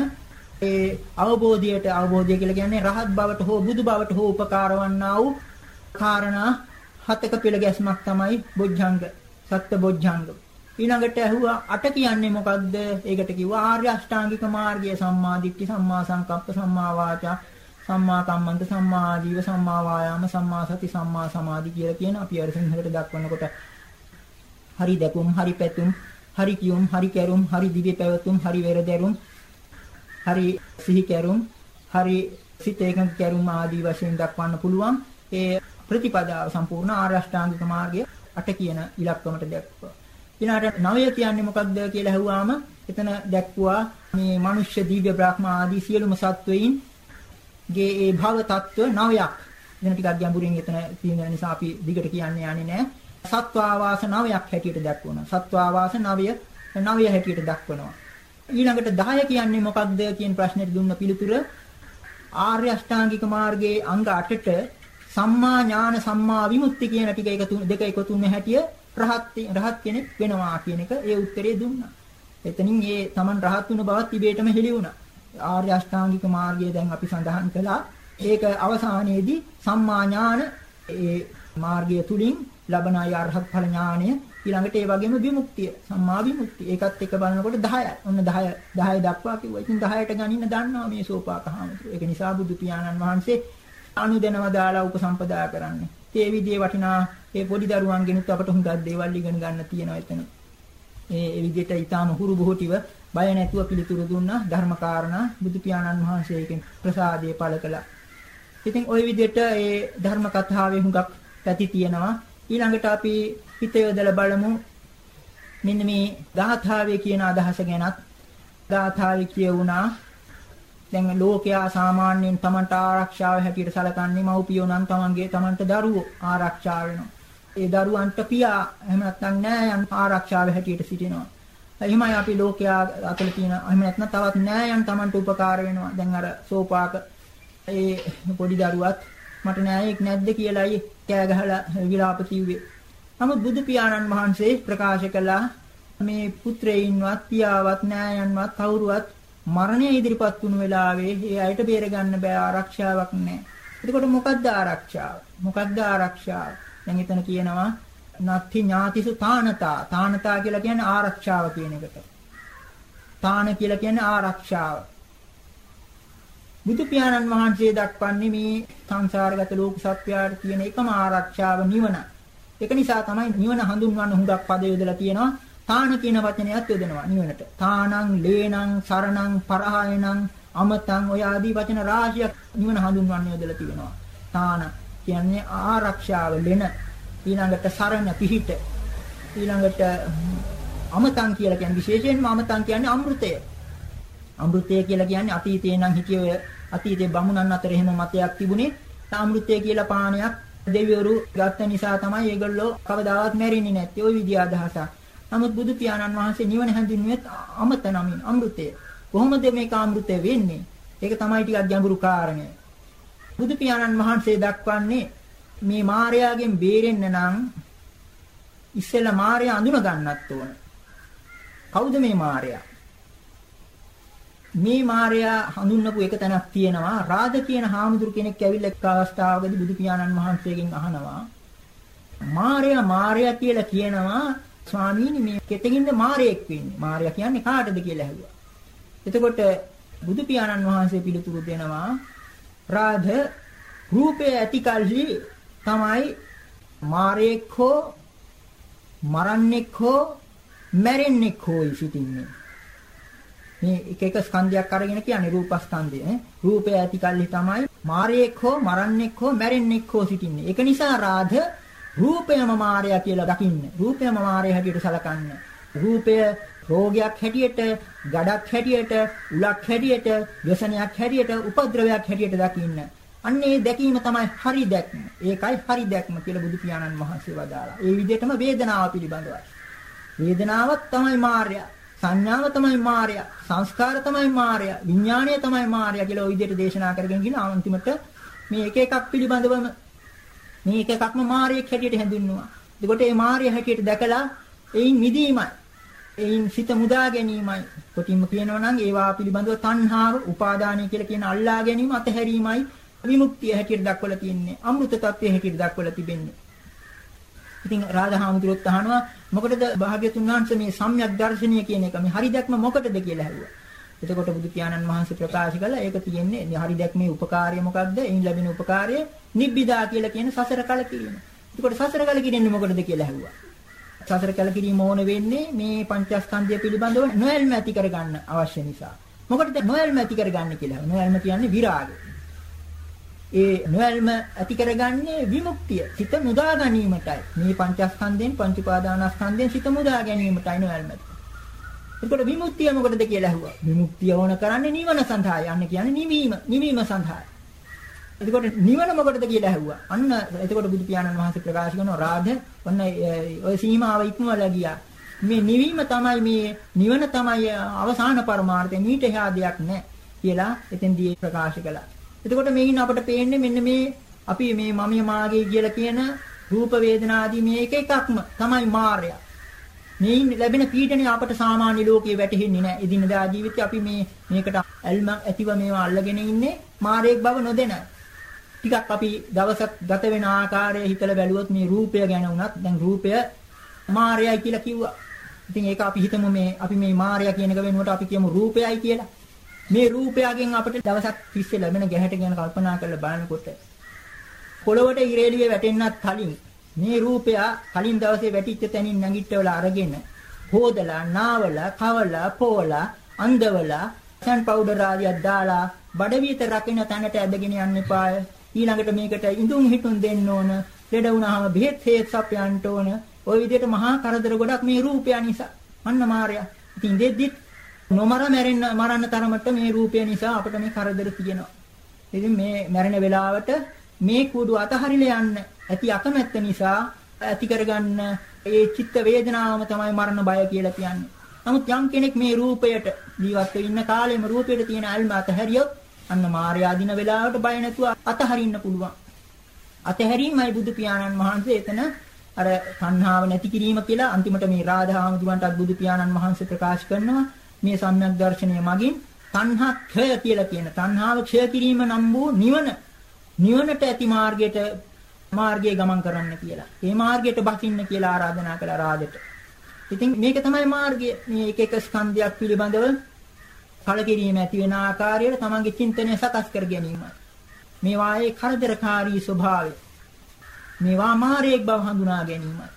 ඒ අවබෝධයට අවබෝධය කියලා කියන්නේ රහත් බවට හෝ බුදු බවට හෝ උපකාර වන්නා වූ කාරණා හතක පෙළ ගැස්මක් තමයි බොජ්ජංග සත්ත බොජ්ජංග ඊළඟට ඇහුවා අට කියන්නේ මොකද්ද? ඒකට කිව්වා ආර්ය අෂ්ටාංගික මාර්ගය සම්මා දිට්ඨි සම්මා සංකප්ප සම්මා වාචා සම්මා කම්මන්ත සම්මා ආජීව සම්මා වායාම සම්මා සති සම්මා සමාධි කියලා කියන අපි අර සිංහලට දක්වනකොට හරි දැකුම් හරි පැතුම් හරි කියුම් හරි කැරුම් හරි දිව්‍ය පැවතුම් හරි වෙරදැරුම් හරි සිහි කැරුම් හරි සිත එකඟ කැරුම් ආදී වශයෙන් දක්වන්න පුළුවන් ඒ ප්‍රතිපදාව සම්පූර්ණ ආර්ය අෂ්ටාංගික මාර්ගය අට කියන ඉලක්කමට දැක්වුවා ඊළඟට නවය කියන්නේ මොකක්ද කියලා අහුවාම එතන දැක්වුවා මේ මනුෂ්‍ය දිව්‍ය බ්‍රහ්ම ආදී සියලුම සත්වයින් ගේ ඒ භව තත්ත්ව නවයක්. එතන ටිකක් ගැඹුරින් එතන තියෙන නිසා අපි දිගට කියන්නේ යන්නේ නැහැ. සත්වාවාස නවයක් හැටියට දක්වනවා. සත්වාවාස නවය නවය හැටියට දක්වනවා. ඊළඟට 10 කියන්නේ මොකක්ද කියන ප්‍රශ්නෙට දුන්න පිළිතුර ආර්ය අෂ්ටාංගික මාර්ගයේ අංග 8ට සම්මා ඥාන සම්මා විමුක්ති කියන ටික එකතු දෙක එකතු වෙන හැටිය රහත් රහත් කෙනෙක් වෙනවා කියන එක ඒ උත්තරේ දුන්නා. එතනින් ඒ Taman රහත් වුණ බවත් ඉබේටම හෙළි වුණා. ආර්ය අෂ්ටාංගික මාර්ගය දැන් අපි සඳහන් කළා. ඒක අවසානයේදී සම්මා ඥාන ඒ මාර්ගය තුලින් ලබන අරහත් ඵල ඥානය ඊළඟට ඒ වගේම විමුක්තිය සම්මා විමුක්තිය ඒකත් එක බලනකොට 10යි. ඔන්න 10 10 දක්වා කිව්වා. ඉතින් 10ට ගණින්න දන්නවා මේ සෝපාකහාමුදුර. ඒක නිසා බුදු පියාණන් වහන්සේ අනුදැනව දාලා උපසම්පදා කරන්නේ. ඒ විදිහේ වටිනා ඒ පොඩි දරුවන්ගෙනුත් අපට හුඟක් දේවල් ඉගෙන ගන්න තියෙනවා එතන. ඒ විදිහට ඊටාම හුරු බොහෝටිව බය නැතුව පිළිතුරු දුන්නා ධර්මකාරණා බුදු පියාණන් වහන්සේගෙන් ප්‍රසාදයේ පළ කළා. ඉතින් ওই විදිහට ඒ ධර්ම කතාවේ හුඟක් පැති තියෙනවා. ඊළඟට අපි හිත යොදලා බලමු මෙන්න මේ ගාථාවේ කියන අදහස ගැනත් ගාථාවේ කියවුණා දැන් ලෝකයා සාමාන්‍යයෙන් Tamanට ආරක්ෂාව හැටියට සැලකන්නේ මව්පියෝ නම් Tamanගේ Tamanට දරුවෝ ආරක්ෂා වෙනවා. ඒ දරුවන්ට පියා එහෙම නැත්නම් නෑයන් ආරක්ෂාව හැටියට සිටිනවා. එහෙමයි අපි ලෝකයා අතල තියෙන එහෙම නැත්නම් තවත් නෑයන් Tamanට උපකාර වෙනවා. දැන් අර සෝපාක ඒ පොඩි දරුවත් මට නෑයෙක් නැද්ද කියලායි කෑ ගහලා විලාප කිව්වේ. නමුත් බුදු පියාණන් වහන්සේ ප්‍රකාශ කළා මේ පුත්‍රයින්වත් පියාවත් නෑයන්වත් කවුරුවත් මරණය ඉදිරිපත් වුණු වෙලාවේ ඒ අයට බේර ගන්න බෑ ආරක්ෂාවක් නැහැ. එතකොට මොකද්ද ආරක්ෂාව? මොකද්ද ආරක්ෂාව? දැන් එතන කියනවා නත්ති ඥාතිසු තානතා. තානතා කියලා කියන්නේ ආරක්ෂාව කියන එකට. තාන කියලා කියන්නේ ආරක්ෂාව. බුදු පියාණන් වහන්සේ දක්වන්නේ මේ සංසාරගත ලෝක සත්‍යයට තියෙන එකම ආරක්ෂාව නිවන. ඒක නිසා තමයි නිවන හඳුන්වන්න හුඟක් පද යොදලා තියෙනවා. තාන කියන වචනයත් යොදනවා නිවනට. තානං, ලේනං, සරණං, පරහායනං, අමතං ඔය ආදී වචන රාශියක් නිවන හඳුන්වන්න යොදලා තියෙනවා. තාන කියන්නේ ආරක්ෂාව ලෙන ඊළඟට සරණ පිහිට ඊළඟට අමතං කියලා කියන්නේ විශේෂයෙන්ම අමතං කියන්නේ අමෘතය. අමෘතය කියලා කියන්නේ අතීතේ නම් හිටිය අතීතේ බමුණන් අතර එහෙම මතයක් තිබුණේ අමෘතය කියලා පානයක් දෙවිවරු ගත්ත නිසා තමයි ඒගොල්ලෝ කවදාවත් මැරෙන්නේ නැත්තේ ওই විදිහ අදහසක්. නමුත් බුදු පියාණන් වහන්සේ නිවන හැඳින්වුවේ අමත නමින් අමෘතය. කොහොමද මේක අමෘතය වෙන්නේ? ඒක තමයි ටිකක් ගැඹුරු කාරණය. බුදු පියාණන් වහන්සේ දක්වන්නේ මේ මායාවෙන් බේරෙන්න නම් ඉස්සෙල්ලා මායя අඳුන ගන්නත් ඕන. කවුද මේ මායя? මේ මාර්යා හඳුන්වපු එක තැනක් තියෙනවා රාද කියන හාමුදුරු කෙනෙක් ඇවිල්ලා එක් අවස්ථාවකදී බුදු පියාණන් වහන්සේගෙන් අහනවා මාර්යා මාර්යා කියලා කියනවා ස්වාමීනි මේ කෙතකින්ද මාර්යෙක් වෙන්නේ මාර්යා කියන්නේ කාටද කියලා ඇහුවා. එතකොට බුදු පියාණන් වහන්සේ පිළිතුරු දෙනවා රාධ රූපේ ඇතිකල්හි තමයි මාර්යෙක් හෝ මරන්නෙක් හෝ මැරෙන්නෙක් හෝ ඉසිටින්නේ. මේ එක එක ස්කන්ධයක් අරගෙන කියන්නේ රූපස්කන්ධය නේ. රූපය ඇති කල්හි තමයි මාරයෙක් හෝ මරන්නෙක් හෝ මැරෙන්නෙක් හෝ සිටින්නේ. ඒක නිසා රාධ රූපයම මාරය කියලා දකින්න. රූපයම මාරය හැටියට සලකන්න. රූපය රෝගයක් හැටියට, ගඩක් හැටියට, උලක් හැටියට, ව්‍යසනයක් හැටියට, උපද්‍රවයක් හැටියට දකින්න. අන්න ඒ දැකීම තමයි හරි දැක්ම. ඒකයි හරි දැක්ම කියලා බුදු පියාණන් වහන්සේ වදාලා. ඒ විදිහටම වේදනාව පිළිබඳවයි. වේදනාවක් තමයි මාර්යා. සංඥාව තමයි මායя සංස්කාර තමයි මායя විඥාණය තමයි මායя කියලා ওই විදිහට දේශනා කරගෙන ගිහින් අන්තිමට මේ එක එකක් පිළිබඳවම මේ එක එකක්ම මායෙක් හැටියට හැඳින්නුවා. එතකොට මේ මායෙ හැටියට දැකලා එයින් මිදීමයි එයින් සිත මුදා ගැනීමයි. කොටින්ම කියනවා නම් ඒවා පිළිබඳව තණ්හාව උපාදානය කියලා කියන අල්ලා ගැනීම අතහැරීමයි විමුක්තිය හැටියට දක්වලා තින්නේ අමෘත තත්ත්වයේ හැටියට දක්වලා තිබෙන්නේ. ඉතින් රාධාහාමුදුරුවෝ අහනවා මොකටද භාග්‍යතුන් වහන්සේ මේ සම්‍යක් දර්ශනීය කියන එක මේ හරි දැක්ම මොකටද කියලා ඇහුවා. එතකොට බුදු පියාණන් වහන්සේ ප්‍රකාශ කළා ඒක තියෙන්නේ හරි දැක්මේ උපකාරය මොකක්ද? එයින් ලැබෙන උපකාරය නිබ්බිදා කියලා කියන සසර කලකිරීම. එතකොට සසර කලකිරෙන්නේ මොකටද කියලා ඇහුවා. සසර කලකිරීම ඕන වෙන්නේ මේ පංචස්කන්ධය පිළිබඳව නොයල්ම ඇති කරගන්න අවශ්‍ය නිසා. මොකටද නොයල්ම ඇති කරගන්න කියලා. නොයල්ම කියන්නේ විරාගය. ඒ නොයල්ම ඇති කරගන්නේ විමුක්තිය. සිත මුදා ගැනීමටයි. මේ පංචස්කන්ධයෙන් පංච උපාදානස්කන්ධයෙන් සිත මුදා ගැනීමටයි නොයල්ම. එතකොට විමුක්තිය මොකටද කියලා අහුවා. විමුක්තිය ඕන කරන්නේ නිවන සඳහා. යන්නේ කියන්නේ නිවීම, නිවීම සඳහා. එතකොට නිවන මොකටද කියලා ඇහුවා. අන්න එතකොට බුදු පියාණන් වහන්සේ ප්‍රකාශ කරනවා රාධ ඔන්න ඔය සීමාව ඉක්මවලා ගියා. මේ නිවීම තමයි මේ නිවන තමයි අවසාන පරමාර්ථය. මීට එහා දෙයක් නැහැ කියලා එතෙන්දී ප්‍රකාශ කළා. එතකොට මේකින් අපට පේන්නේ මෙන්න මේ අපි මේ මමිය මාගේ කියලා කියන රූප වේදනා ආදී මේ එක එකක්ම තමයි මායя. මේින් ලැබෙන පීඩනය අපට සාමාන්‍ය ලෝකයේ වැටහෙන්නේ නැහැ. එදිනදා ජීවිතේ අපි මේ මේකට ඇල්ම ඇතිව මේවා අල්ලගෙන ඉන්නේ මාරේක් බව නොදැන. ටිකක් අපි දවසක් ගත වෙන ආකාරය හිතලා බැලුවොත් මේ රූපය ගැන වුණත් දැන් රූපය මායයි කියලා කිව්වා. ඉතින් ඒක අපි හිතමු මේ අපි මේ මායя කියන එක වෙනුවට අපි කියමු රූපයයි කියලා. මේ රූපයෙන් අපිට දවසක් තිස්සේ ලැබෙන ගැහැට ගැන කල්පනා කරලා බලනකොට පොළොවට ඉරේලිය වැටෙන්නත් කලින් මේ රූපය කලින් දවසේ වැටිච්ච තැනින් නැගිටවලා අරගෙන හොදලා නාවලා කවලා පෝලා අන්දවලා සන් පවුඩර් ආදියක් දාලා බඩ විත රකින්න තැනට ඇදගෙන යන්න එපාය. ඊළඟට මේකට ඉඳුන් හිටුන් දෙන්න ඕන. ලෙඩ වුණාම බෙහෙත් හේත් සපයන්න ඕන. ওই විදිහට මහා කරදර ගොඩක් මේ රූපය නිසා. අන්න මාර්යා. ඉතින් දෙද්දිත් නොමර මැරෙන්න මරන්න තරමට මේ රූපය නිසා අපිට මේ කරදර තියෙනවා. ඉතින් මේ මැරෙන වෙලාවට මේ කුඩු අතහරිලා යන්න ඇති අකමැත්ත නිසා ඇති කරගන්න ඒ චිත්ත වේදනාවම තමයි මරණ බය කියලා කියන්නේ. නමුත් යම් කෙනෙක් මේ රූපයට ජීවත් වෙන්න කාලෙම රූපයට තියෙන අල්ම අතහැරියොත් අන්න මාර්යා දින වෙලාවට බය නැතුව අතහරින්න පුළුවන්. අතහැරීමයි බුදු පියාණන් වහන්සේ එතන අර සංහාව නැති කිරීම කියලා අන්තිමට මේ රාධාමතුන්ටත් බුදු පියාණන් වහන්සේ ප්‍රකාශ කරනවා. මේ සම්‍යක් දර්ශනය මගින් තණ්හා ක්ෂය කියලා කියන තණ්හාව ක්ෂය කිරීම නම් වූ නිවන නිවනට ඇති මාර්ගයට මාර්ගයේ ගමන් කරන්න කියලා. මේ මාර්ගයට බසින්න කියලා ආරාධනා කළා රාජට. ඉතින් මේක තමයි මාර්ගය. මේ එක එක ස්කන්ධයක් පිළිබඳව කලකිරීම ඇති වෙන ආකාරයට තමන්ගේ චින්තනය සකස් කර ගැනීමයි. මේවායේ කරදරකාරී ස්වභාවය. මේවා මාර්ගයක් බව හඳුනා ගැනීමයි.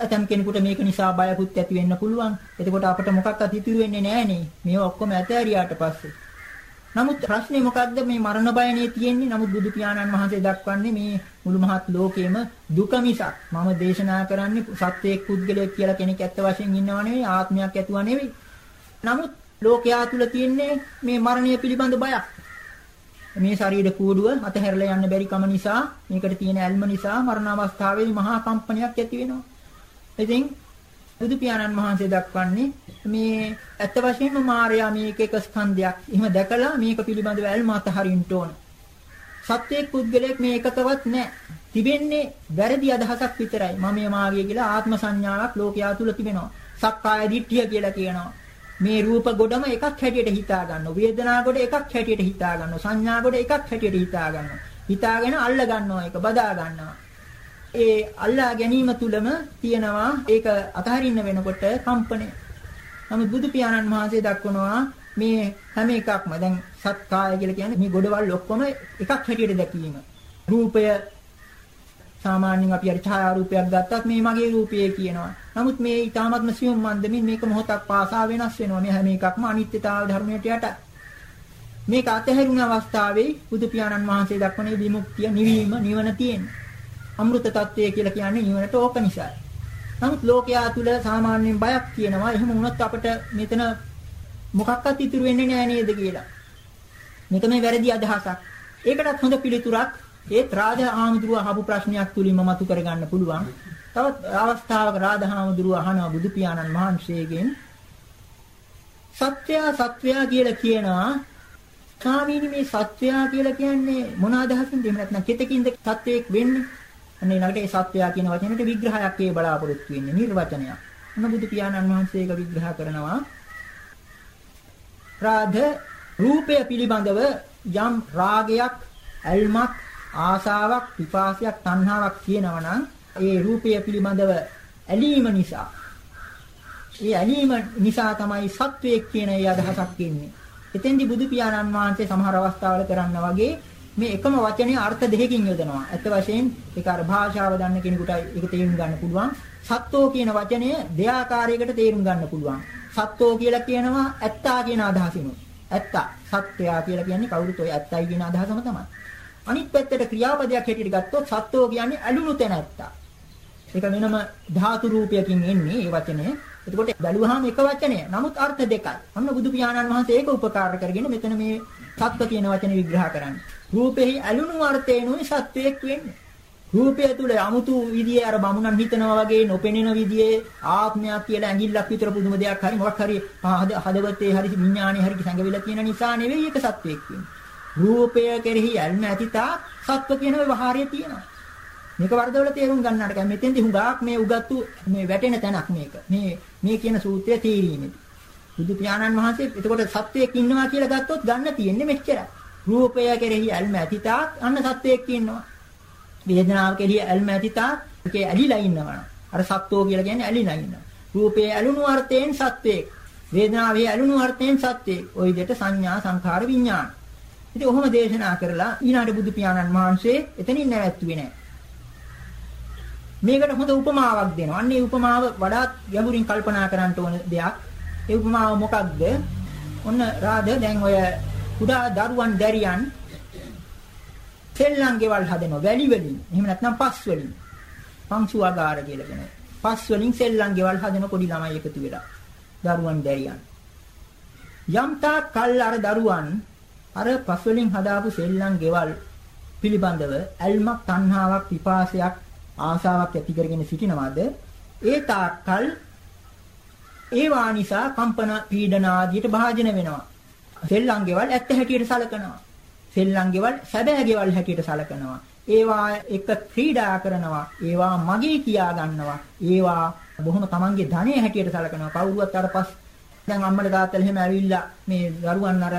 ඇතම් කෙනෙකුට මේක නිසා බයකුත් ඇති වෙන්න පුළුවන්. එතකොට අපිට මොකක්වත් ඉතුරු වෙන්නේ නැහනේ. මේවා ඔක්කොම ඇතෑරියාට පස්සේ. නමුත් ප්‍රශ්නේ මොකද්ද මේ මරණ බයනේ තියෙන්නේ. නමුත් බුදු පියාණන් වහන්සේ දක්වන්නේ මේ මුළු මහත් ලෝකෙම දුක මිසක් මම දේශනා කරන්නේ සත්‍යයක් පුද්ගලයෙක් කියලා කෙනෙක් ඇත්ත වශයෙන් ඉන්නව නෙවෙයි ආත්මයක් ඇතුව නෙවෙයි. නමුත් ලෝකයා තුල තියෙන්නේ මේ මරණය පිළිබඳ බයක්. මේ ශරීර කූඩුව අතහැරලා යන්න බැරි කම නිසා මේකට තියෙන ඇල්ම නිසා මරණ අවස්ථාවේදී මහා කම්පනයක් ඇති වෙනවා. ඉතින් බුදු පියාණන් වහන්සේ දක්වන්නේ මේ ඇත්ත වශයෙන්ම මායя මේක එක ස්කන්ධයක්. එහෙම දැකලා මේක පිළිබඳව ඇල්ම අතහරින්න ඕන. සත්‍යයක් පුද්ගලයෙක් මේ එකකවත් නැහැ. තිබෙන්නේ වැරදි අදහසක් විතරයි. මම මාගේ කියලා ආත්ම සංඥාවක් ලෝකයා තුල තිබෙනවා. සක්කාය දිට්ඨිය කියලා කියනවා. මේ රූප ගොඩම එකක් හැටියට හිතා ගන්නවා. වේදනා ගොඩ එකක් හැටියට හිතා ගන්නවා. සංඥා ගොඩ එකක් හැටියට හිතා ගන්නවා. හිතාගෙන අල්ල ගන්නවා ඒක බදා ගන්නවා. ඒ අල්ලා ගැනීම තුලම තියෙනවා ඒක අතහරින්න වෙනකොට කම්පණය. නමුත් බුදු පියාණන් වහන්සේ දක්වනවා මේ හැම එකක්ම දැන් සත්කාය කියලා කියන්නේ මේ ගොඩවල් ඔක්කොම එකක් හැටියට දැකීම. රූපය සාමාන්‍යයෙන් අපි අර ඡායා රූපයක් ගත්තත් මේ මගේ රූපය කියනවා. නමුත් මේ ඊ타මත්ම සියුම් මන්දමින් මේක මොහොතක් පාසා වෙනස් වෙනවා. මේ හැම එකක්ම අනිත්‍යතාව ධර්මයට යට. මේක අතහැරුණ අවස්ථාවේ බුදු පියාණන් වහන්සේ දක්වන විමුක්තිය නිවීම නිවන තියෙනවා. අමෘත తත්වය කියලා කියන්නේ නිවනට ඕක නිසායි. නමුත් ලෝකයා තුල සාමාන්‍යයෙන් බයක් තියෙනවා. එහෙම වුණොත් අපිට මෙතන මොකක්වත් ඉතුරු වෙන්නේ නැහැ නේද කියලා. මේක මේ වැරදි අදහසක්. ඒකටත් හොඳ පිළිතුරක් ඒත් රාජා ආමඳුරුව අහපු ප්‍රශ්නයක් තුලින්ම මතු කරගන්න පුළුවන්. තවත් අවස්ථාවක රාජා ආමඳුරුව අහනවා බුදු පියාණන් වහන්සේගෙන් සත්‍ය සත්‍යය කියලා කියනවා ස්වාමීනි මේ සත්‍යය කියලා කියන්නේ මොන අදහසින්ද එහෙම නැත්නම් කෙතකින්ද සත්‍යයක් වෙන්නේ අන්න ඊළඟට ඒ සත්‍යය කියන වචනෙට විග්‍රහයක් ඒ බලාපොරොත්තු වෙන්නේ නිර්වචනයක්. මොන බුදු පියාණන් වහන්සේ ඒක විග්‍රහ කරනවා. රාධ රූපය පිළිබඳව යම් රාගයක්, ඇල්මක්, ආසාවක්, පිපාසයක්, තණ්හාවක් තියෙනවා නම් ඒ රූපය පිළිබඳව ඇලීම නිසා ඒ ඇලීම නිසා තමයි සත්වයක් කියන ඒ අදහසක් එන්නේ. එතෙන්දී බුදු පියාණන් වහන්සේ සමහර අවස්ථාවල කරන්න වගේ මේ එකම වචනේ අර්ථ දෙකකින් යොදනවා. ඇත්ත වශයෙන් ඒක අර භාෂාව දන්න කෙනෙකුට ඒක තේරුම් ගන්න පුළුවන්. සත්වෝ කියන වචනය දෙආකාරයකට තේරුම් ගන්න පුළුවන්. සත්වෝ කියලා කියනවා ඇත්තා කියන අදහසිනුත්. ඇත්තා සත්‍යයා කියලා කියන්නේ කවුරුත් ඔය ඇත්තයි කියන අදහසම තමයි. අනිත් පැත්තට ක්‍රියාපදයක් හැටියට ගත්තොත් සත්වෝ කියන්නේ ඇලුණු තැනැත්තා. ඒක වෙනම ධාතු රූපයකින් එන්නේ ඒ වචනේ. එතකොට බැලුවාම එක වචනය. නමුත් අර්ථ දෙකයි. අන්න බුදු පියාණන් වහන්සේ ඒක උපකාර කරගෙන මෙතන මේ සත්ව කියන වචනේ විග්‍රහ කරන්නේ. රූපෙහි ඇලුණු අර්ථේනොයි සත්වයක් වෙන්නේ. රූපය තුල 아무තු විදියේ අර බමුණන් හිතනවා වගේ නොපෙනෙන විදියේ ආත්මයක් කියලා ඇඟිල්ලක් විතර පුදුම දෙයක් හරි මොකක් හරි හදවතේ හරි විඥානේ හරි සංගවිලා තියෙන නිසා නෙවෙයි ඒක සත්වයක් වෙන්නේ. රූපය කෙරෙහි ඇල්ම ඇතිතා සත්ව කියන ව්‍යවහාරය තියෙනවා. මේක වර්ධවල තේරුම් ගන්නට කැම මෙතෙන්දි හුඟක් මේ උගත්තු මේ වැටෙන තැනක් මේක. මේ මේ කියන සූත්‍රය තීරීමේදී. බුදු පියාණන් වහන්සේ එතකොට සත්වයක් ඉන්නවා කියලා ගත්තොත් ගන්න තියෙන්නේ මෙච්චරයි. රූපය කෙරෙහි ඇල්ම ඇතිතා අන්න සත්වයක් ඉන්නවා. වේදනාව කෙරෙහි ඇල්ම ඇතිතා ඒකේ ඇලිලා ඉන්නවා. අර සත්වෝ කියලා කියන්නේ ඇලිලා ඉන්නවා. රූපයේ ඇලුණු අර්ථයෙන් සත්වයක්. වේදනාවේ ඇලුණු අර්ථයෙන් සත්වයක්. ওই විදිහට සංඥා සංඛාර විඥාන. ඉතින් ඔහොම දේශනා කරලා ඊළාට බුදු පියාණන් වහන්සේ එතනින් නැවැත්තුවේ නැහැ. මේකට හොඳ උපමාවක් දෙනවා. අන්න ඒ උපමාව වඩාත් ගැඹුරින් කල්පනා කරන්න ඕන දෙයක්. ඒ උපමාව මොකක්ද? ඔන්න රාද දැන් ඔය කුඩා දරුවන් දැරියන් සෙල්ලම් ගෙවල් හදනවා වැලි වලින්. එහෙම නැත්නම් පස් වලින්. පංසුවාගාර කියලා කියනවා. පස් වලින් සෙල්ලම් ගෙවල් හදන පොඩි ළමයි එකතු වෙලා. දරුවන් දැරියන්. යම්තා කල් අර දරුවන් අර පස් වලින් හදාපු සෙල්ලම් ගෙවල් පිළිබඳව ඇල්මක් තණ්හාවක් පිපාසයක් ආශාවක් ඇති කරගෙන සිටිනවද ඒ තාක්කල් ඒවා නිසා කම්පන පීඩන ආදියට භාජන වෙනවා සෙල්ලම් ගෙවල් ඇත්ත හැටියට සලකනවා. සෙල්ලම් ගෙවල් සැබෑ ගෙවල් හැටියට සලකනවා. ඒවා එක ක්‍රීඩා කරනවා. ඒවා මගේ කියා ගන්නවා. ඒවා බොහොම තමන්ගේ ධනෙ හැටියට සලකනවා. කවුරුවත් අර පස් දැන් අම්මලා තාත්තලා එහෙම ඇවිල්ලා මේ දරුවන් අර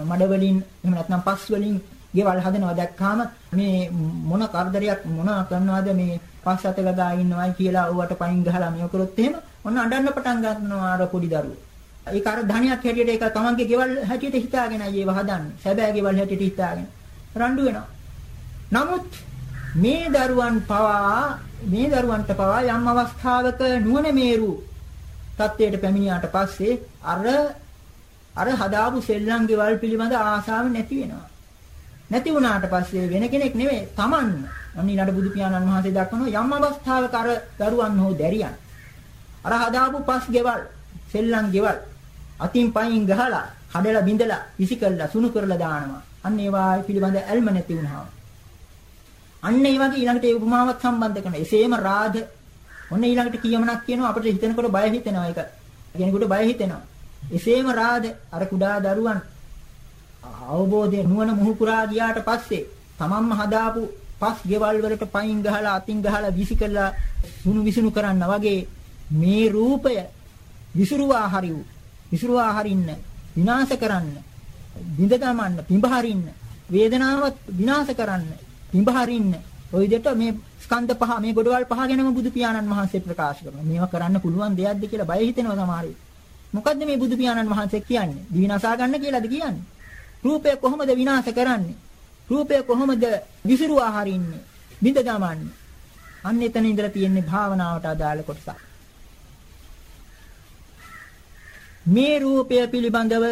මඩ වලින් එහෙම නැත්නම් පස් වලින් ගෙවල් හදනවා දැක්කාම මේ මොන කරදරයක් මොන කරනවද මේ පස් අත ගගා ඉන්නවයි කියලා ඌවට පයින් ගහලා මේක කරොත් එහෙම ඔන්න අඬන්න පටන් ගන්නවා අර පොඩි දරුවෝ. ඒක අර ධනියක් හැටියට ඒක තමන්ගේ ගෙවල් හැටියට හිතාගෙනයි ඒව හදන්නේ. සැබෑ ගෙවල් හැටියට හිතාගෙන. රණ්ඩු වෙනවා. නමුත් මේ දරුවන් පවා මේ දරුවන්ට පවා යම් අවස්ථාවක නුවණ මේරු තත්ත්වයට පැමිණියාට පස්සේ අර අර හදාපු සෙල්ලම් ගෙවල් පිළිබඳ ආසාව නැති වෙනවා. නැති වුණාට පස්සේ වෙන කෙනෙක් නෙවෙයි Taman අනිලාට බුදු පියාණන් වහන්සේ දක්වනවා යම් අවස්ථාවක අර දරුවන් හෝ දැරියන් අර හදාපු පස් ගෙවල් සෙල්ලම් ගෙවල් අතින් පයින් ගහලා හදලා බිඳලා විසි කරලා සුණු කරලා දානවා. අන්න ඒවා පිළිබඳ ඇල්ම නැති වුණා අන්න ඒ වගේ ඊළඟට ඒ උපමාවත් සම්බන්ධ කරන එසේම රාධ ඔන්න ඊළඟට කියමනක් කියනවා. අපිට හිතනකොට බය හිතෙනවා ඒක. කෙනෙකුට බය හිතෙනවා. එසේම රාධ අර කුඩා දරුවන් අවබෝධය නුවණ මුහු පුරා ගියාට පස්සේ තමන්ම හදාපු පස් ගෙවල් වලට පයින් ගහලා අතින් ගහලා විසි කළා සුණු විසුණු කරන්න වගේ මේ රූපය විසිරුවා හරිව් විසිරුවා හරින්න විනාශ කරන්න බිඳ දමන්න පිඹහරින්න වේදනාවත් විනාශ කරන්න පිඹහරින්න ওই දෙට මේ ස්කන්ධ පහ මේ ගොඩවල් පහ ගැනම බුදු පියාණන් වහන්සේ ප්‍රකාශ කරනවා මේවා කරන්න පුළුවන් දෙයක්ද කියලා බය හිතෙනවා සමහරවිට මොකද්ද මේ බුදු පියාණන් වහන්සේ කියන්නේ දිවිනසා ගන්න කියලාද කියන්නේ රූපය කොහොමද විනාශ කරන්නේ? රූපය කොහොමද විසිරුවා හරින්නේ? බිඳ දමන්නේ? අන්න එතන ඉඳලා තියෙන්නේ භාවනාවට අදාළ කොටස. මේ රූපය පිළිබඳව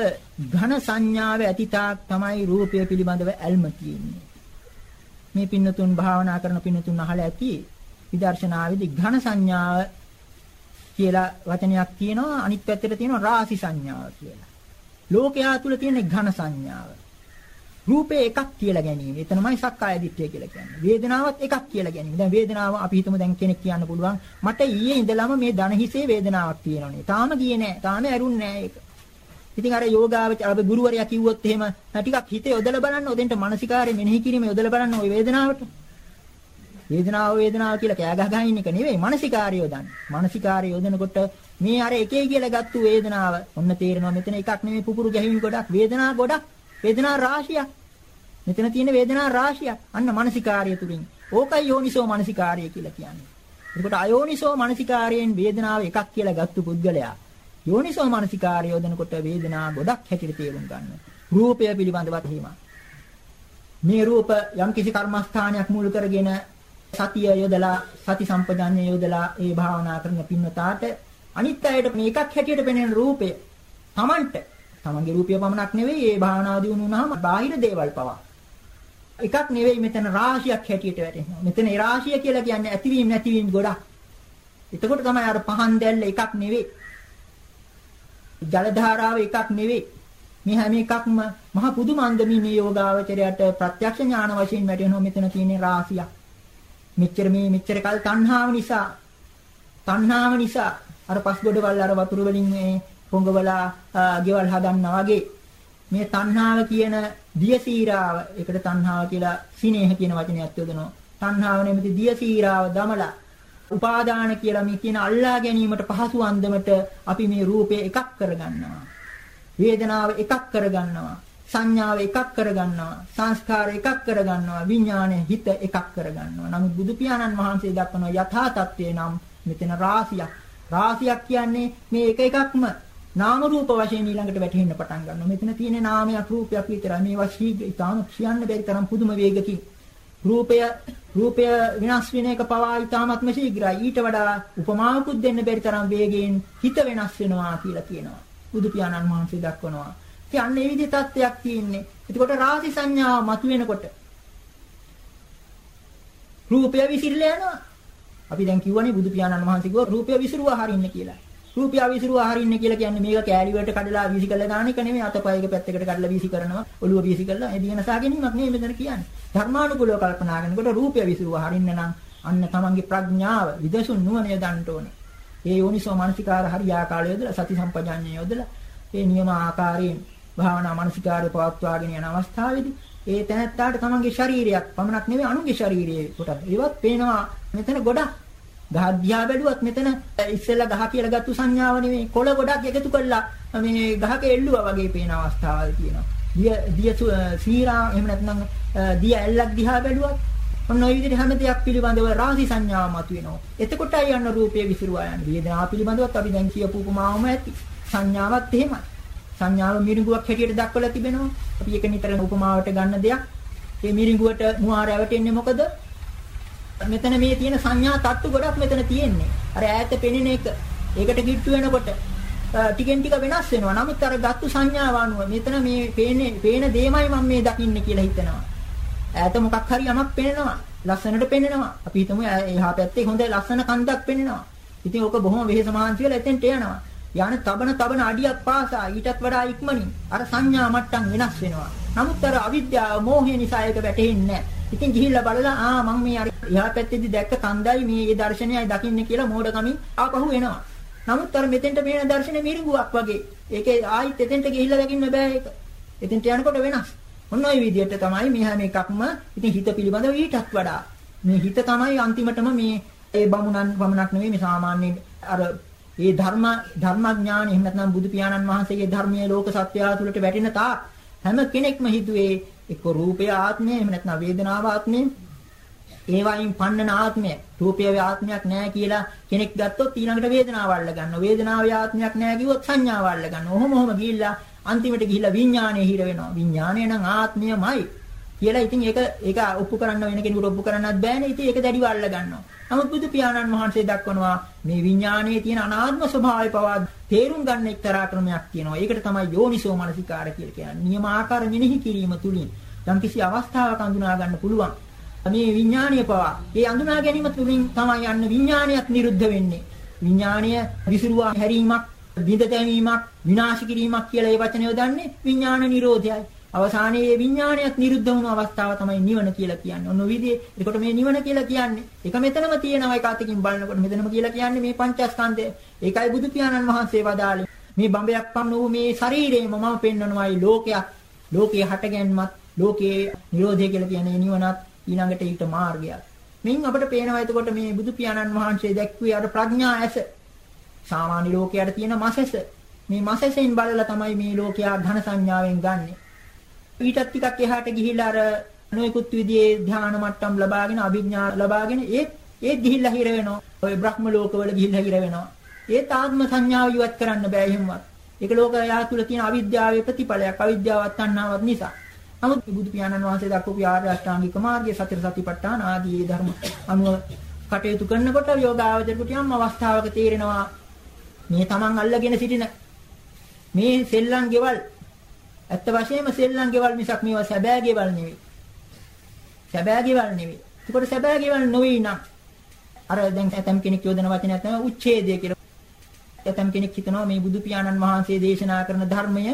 ඝන සංඥාව ඇතිතාක් තමයි රූපය පිළිබඳව ඇල්ම තියෙන්නේ. මේ පින්නතුන් භාවනා කරන පින්නතුන් අහලා ඇති විදර්ශනාවේදී ඝන සංඥාව කියලා වචනයක් තියෙනවා අනිත් පැත්තට තියෙනවා රාසි සංඥාව කියලා. ලෝකයා තුල තියෙන ඝන සංඥාව. රූපේ එකක් කියලා ගැනීම. එතනමයි සක්කාය දිට්ඨිය කියලා කියන්නේ. වේදනාවත් එකක් කියලා ගැනීම. දැන් වේදනාව අපි හිතමු දැන් කෙනෙක් කියන්න පුළුවන් මට ඊයේ ඉඳලම මේ ධන හිසේ වේදනාවක් තියෙනවනේ. තාම ගියේ නෑ. තාම ඇරුන්නේ නෑ ඒක. ඉතින් අර යෝගාවච අර ගුරුවරයා කිව්වොත් එහෙම ටිකක් හිතේ යොදලා බලන්න ඔදෙන්ට මානසිකාරය මෙනෙහි කිරීම යොදලා බලන්න ওই වේදනාවට. වේදනාව වේදනාව කියලා කෑ ගහ ගහ ඉන්න එක නෙවෙයි මානසිකාරය යොදන්න. මානසිකාරය යොදනකොට මේ අර එකේ කියලා ගත්තු වේදනාව ඔන්න තේරෙනවා මෙතන එකක් නෙවෙයි පුපුරු ගැහිවි ගොඩක් වේදනා ගොඩක් වේදනා රාශියක්. මෙතන තියෙන වේදනා රාශියක්. අන්න මානසිකාරය තුලින්. ඕකයි යෝනිසෝ මානසිකාරය කියලා කියන්නේ. එතකොට අයෝනිසෝ මානසිකාරයෙන් වේදනාව එකක් කියලා ගත්තු පුද්ගලයා යෝනිසෝ මානසිකාරය යොදනකොට වේදනා ගොඩක් හැටියට තේරුම් ගන්න. රූපය පිළිබඳවත් එහෙම. මේ රූප යම් කිසි කර්මස්ථානයක් මුල් කරගෙන සතිය යොදලා සති සම්පජාඤ්ඤය යොදලා ඒ භාවනා කරන පින්නතාට අනිත් අයට මේකක් හැටියට පෙනෙන රූපය Tamanට Tamanගේ රූපය පමණක් නෙවෙයි ඒ භාවනාව දිනුනහම බාහිර දේවල් පවා එකක් නෙවෙයි මෙතන රාශියක් හැටියට වැටෙනවා. මෙතන ඒ රාශිය කියලා කියන්නේ ඇතිවීම නැතිවීම ගොඩක්. එතකොට තමයි අර පහන් දැල්ල එකක් නෙවෙයි. ජල ධාරාව එකක් නෙවෙයි. මේ හැම එකක්ම මහ පුදුම අන්දමී මේ යෝගාවචරයට ප්‍රත්‍යක්ෂ ඥාන වශයෙන් වැටෙනවා මෙතන තියෙන රාශියක්. මෙච්චර මේ මෙච්චර කල් තණ්හාව නිසා තණ්හාව නිසා අර පස්ගොඩවල් අර වතුර වලින් මේ පොඟවලා ගෙවල් හදන්නා වගේ මේ තණ්හාව කියන දියසීරාව ඒකට තණ්හාව කියලා සිනේහ කියන වචනයත් යොදනවා. තණ්හාව නෙමෙති දියසීරාව දමලා උපාදාන කියලා මේ කියන අල්ලා ගැනීමට පහසු අන්දමට අපි මේ රූපය එකක් කරගන්නවා. වේදනාව එකක් කරගන්නවා. සංඥාව එකක් කරගන්නවා. සංස්කාර එකක් කරගන්නවා. විඥානය හිත එකක් කරගන්නවා. නමුත් බුදු පියාණන් වහන්සේ දක්වන යථා තත්ත්වයේ නම් මෙතන රාශියක්. රාශියක් කියන්නේ මේ එක එකක්ම නාම රූප වශයෙන් ඊළඟට වැටෙන්න පටන් ගන්නවා. මෙතන තියෙන නාමයක් රූපයක් විතරයි. මේවා ශීඝ්‍ර ඊටාම කියන්න බැරි තරම් පුදුම වේගකින් රූපය රූපය විනාශ වෙන එක පවා ඊටාමත්ම ශීඝ්‍රයි. ඊට වඩා උපමාවකුත් දෙන්න බැරි තරම් වේගයෙන් හිත වෙනස් වෙනවා කියලා කියනවා. බුදු පියාණන් වහන්සේ දක්වනවා. ඉතින් අන්න ඒ විදිහේ தත්වයක් තියෙන්නේ. එතකොට රාශි සංඥාව මතුවෙනකොට රූපය විසිරලා යනවා. අපි දැන් කිව්වනේ බුදු පියාණන් වහන්සේ කිව්වා රූපය විසිරුවා හරින්න කියලා. රූපය විසිරුවා හරින්න කියලා කියන්නේ මේක කෑලි වලට කඩලා වීසි කරලා දාන එක නෙමෙයි අතපයක පැත්තකට කඩලා වීසි කරනවා ඔළුව වීසි කරලා ඒ දිනසා ගැනීමක් නෙමෙයි මෙතන කියන්නේ. ධර්මානුකූලව කල්පනා කරනකොට රූපය විසිරුවා හරින්න නම් අන්න තමන්ගේ ප්‍රඥාව විදසුන් නුවණ යදන්න ඕනේ. ඒ යෝනිසෝ මානසිකාර හරියාකාරය යොදලා සති සම්පජාඤ්ඤය යොදලා ඒ නියම ආකාරයෙන් භාවනා මානසිකාරය පවත්වාගෙන යන අවස්ථාවේදී ඒ තැනත්තාට තමන්ගේ ශරීරයක් පමණක් නෙවෙයි අනුන්ගේ ශරීරයේ කොටස් ඒවත් පේනවා මෙතන ගොඩක් ගහ දිහා බැලුවත් මෙතන ඉස්සෙල්ලා ගහ කියලා ගත්තු සංඥාව නෙවෙයි කොළ ගොඩක් එකතු කරලා මේ ගහක එල්ලුවා වගේ පේන අවස්ථාවල් තියෙනවා. දිය දිය සීරා එහෙම නැත්නම් දිය ඇල්ලක් දිහා බැලුවත් ඔන්න ඔය විදිහට හැම දෙයක් පිළිබඳව රාශි සංඥාව මතුවෙනවා. එතකොටයි යන රූපයේ විසිරුවා යන වේදනාව පිළිබඳවත් අපි දැන් කියපු උපමාවම ඇති. සංඥාවත් එහෙමයි. සංඥාව මිරිඟුවක් හැටියට දක්වලා තිබෙනවා. අපි ඒක නිතර උපමාවට ගන්න දෙයක්. මේ මිරිඟුවට මුවා රැවටෙන්නේ මොකද? මෙතන මේ තියෙන සංඥා තත්තු ගොඩක් මෙතන තියෙන්නේ. අර ඈත පෙනෙන එක. ඒකට කිට්ටු වෙනකොට ටිකෙන් ටික වෙනස් වෙනවා. නමුත් අර ගත්තු සංඥාව අනුව මෙතන මේ පේන්නේ පේන දෙයමයි මම මේ දකින්නේ කියලා හිතනවා. ඈත මොකක් හරි යමක් පේනවා. ලස්සනට පේනවා. අපි හිතමු එහා පැත්තේ හොඳ ලස්සන කන්දක් පේනවා. ඉතින් ඕක බොහොම වෙහෙස මහන්සි වෙලා එතෙන්ට යනවා. යන තබන තබන අඩියක් පාසා ඊටත් වඩා ඉක්මනින් අර සංඥා මට්ටම් වෙනස් වෙනවා. නමුත් අර අවිද්‍යාව මෝහය නිසා ඒක වැටහෙන්නේ නැහැ. ඉතින් ගිහිල්ලා බලලා ආ මම මේ අර එහා පැත්තේදී දැක්ක කන්දයි මේ ඒ දර්ශනයයි දකින්නේ කියලා මෝඩකමින් ආපහු එනවා. නමුත් අර මෙතෙන්ට පේන දර්ශනේ මිරිඟුවක් වගේ. ඒකේ ආයිත් එතෙන්ට ගිහිල්ලා දකින්න බෑ ඒක. එතෙන්ට යනකොට වෙනස්. ඔන්න ඔය විදිහට තමයි මේ හැම එකක්ම ඉතින් හිත පිළිබඳව ඊටත් වඩා මේ හිත තමයි අන්තිමටම මේ ඒ බමුණන් වමනක් නෙවෙයි මේ සාමාන්‍ය අර ඒ ධර්ම ධර්මඥාන එහෙම නැත්නම් බුදු පියාණන් වහන්සේගේ ධර්මයේ ලෝක සත්‍යය තුළට වැටෙන තාක් හැම කෙනෙක්ම හිතුවේ එක්ක රූපය ආත්මය එහෙම නැත්නම් වේදනාව ආත්මය. ඒ වයින් පන්නන ආත්මය. රූපයේ ආත්මයක් නැහැ කියලා කෙනෙක් ගත්තොත් ඊළඟට වේදනාව අල්ල ගන්නවා. වේදනාවේ ආත්මයක් නැහැ කිව්වොත් සංඥාව අල්ල ගන්නවා. ඔහොම ඔහොම ගිහිල්ලා අන්තිමට ගිහිල්ලා විඥානය හිර වෙනවා. විඥානය නම් ආත්මයමයි කියලා ඉතින් ඒක ඒක ඔප්පු කරන්න වෙන කෙනෙකුට ඔප්පු කරන්නත් බෑනේ. ඉතින් ඒක දැඩිව අල්ල ගන්නවා. නමුත් බුදු පියාණන් වහන්සේ දක්වනවා මේ විඥානයේ තියෙන අනාත්ම ස්වභාවය පවා තේරුම් ගන්න එක්තරා ක්‍රමයක් තියෙනවා. ඒකට තමයි යෝනිසෝ මනසිකාර කියලා කියන්නේ. නියමාකාර මෙනෙහි කිරීම තුලින් යම්කිසි අවස්ථාවක අඳුනා ගන්න පුළුවන්. මේ විඥානීය පවා ඒ අඳුනා ගැනීම තුලින් තමයි යන්න විඥානියත් නිරුද්ධ වෙන්නේ. විඥානීය විසිරුවා හැරීමක්, බිඳ දැමීමක්, විනාශ කිරීමක් කියලා ඒ වචනය යොදන්නේ විඥාන නිරෝධයයි. අවසානයේ මේ විඥානයත් නිරුද්ධ වුණු අවස්ථාව තමයි නිවන කියලා කියන්නේ. ඔන්න විදිහේ. එතකොට මේ නිවන කියලා කියන්නේ ඒක මෙතනම තියෙනවා ඒක අතකින් බලනකොට මෙතනම කියලා කියන්නේ මේ පංචස්කන්ධය. ඒකයි බුදු පියාණන් වහන්සේ වදාළේ. මේ බඹයක් පමණ වූ මේ ශරීරයම මම පෙන්වනවායි ලෝකයක්. ලෝකයේ හටගැන්මත්, ලෝකයේ නිරෝධය කියලා කියන්නේ නිවනත් ඊළඟට ඊට මාර්ගයක්. මින් අපිට පේනවා එතකොට මේ බුදු පියාණන් වහන්සේ දැක්ුවේ අර ප්‍රඥා ඇස. සාමාන්‍ය ලෝකයට තියෙන මසස. මේ මසසෙන් බලලා තමයි මේ ලෝකයා ධන සංඥාවෙන් ගන්නේ. ඊටත් ටිකක් එහාට ගිහිල්ලා අර නොයෙකුත් විදිහේ ධානා මට්ටම් ලබාගෙන අභිඥා ලබාගෙන ඒත් ඒත් ගිහිල්ලා හිර වෙනවා. ඔය බ්‍රහ්ම ලෝකවල ගිහිල්ලා හිර වෙනවා. ඒත් ආත්ම සංඥාව ඉවත් කරන්න බෑ එහෙමවත්. ඒක ලෝකයා තුල තියෙන අවිද්‍යාවේ ප්‍රතිඵලයක්. අවිද්‍යාවත් තණ්හාවත් නිසා. නමුත් බුදු පියාණන් වහන්සේ දක්වපු ආර්ය අෂ්ටාංගික මාර්ගයේ සතර සතිපට්ඨාන ආදී ධර්ම අනුව කටයුතු කරනකොට යෝගාවචරයට යම් අවස්ථාවක තේරෙනවා මේ තමන් අල්ලගෙන සිටින මේ සෙල්ලම් ගෙවල් ඇත්ත වශයෙන්ම සෙල්ලම් ගෙවල් මිසක් මේවා සැබෑ ගෙවල් නෙවෙයි. සැබෑ ගෙවල් නෙවෙයි. ඒකට සැබෑ ගෙවල් නොවේ නම් අර දැන් ඇතම් කෙනෙක් යොදන වචනයක් තමයි උච්ඡේදය කියලා. ඇතම් කෙනෙක් හිතනවා මේ බුදු පියාණන් වහන්සේ දේශනා කරන ධර්මය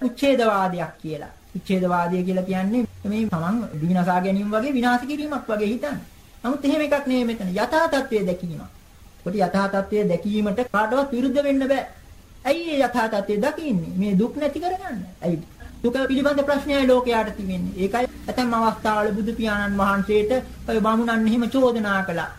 උච්ඡේදවාදයක් කියලා. උච්ඡේදවාදය කියලා කියන්නේ මේ තමන් විනාශා ගැනීම වගේ විනාශ කිරීමක් වගේ හිතන්නේ. නමුත් එහෙම එකක් නෙවෙයි මෙතන. යථා තත්ත්වය දැකීම. කොට යථා තත්ත්වය දැකීමට කාටවත් විරුද්ධ වෙන්න බෑ. ඇයි මේ යථා තත්ත්වය දකින්නේ? මේ දුක් නැති කරගන්න. ඇයි? දුක පිළිබඳ ප්‍රශ්නයයි ලෝකයට තිබෙන්නේ. ඒකයි ඇතම් අවස්ථාවල බුදු පියාණන් වහන්සේට ඔය බමුණන් එහෙම චෝදනා කළා.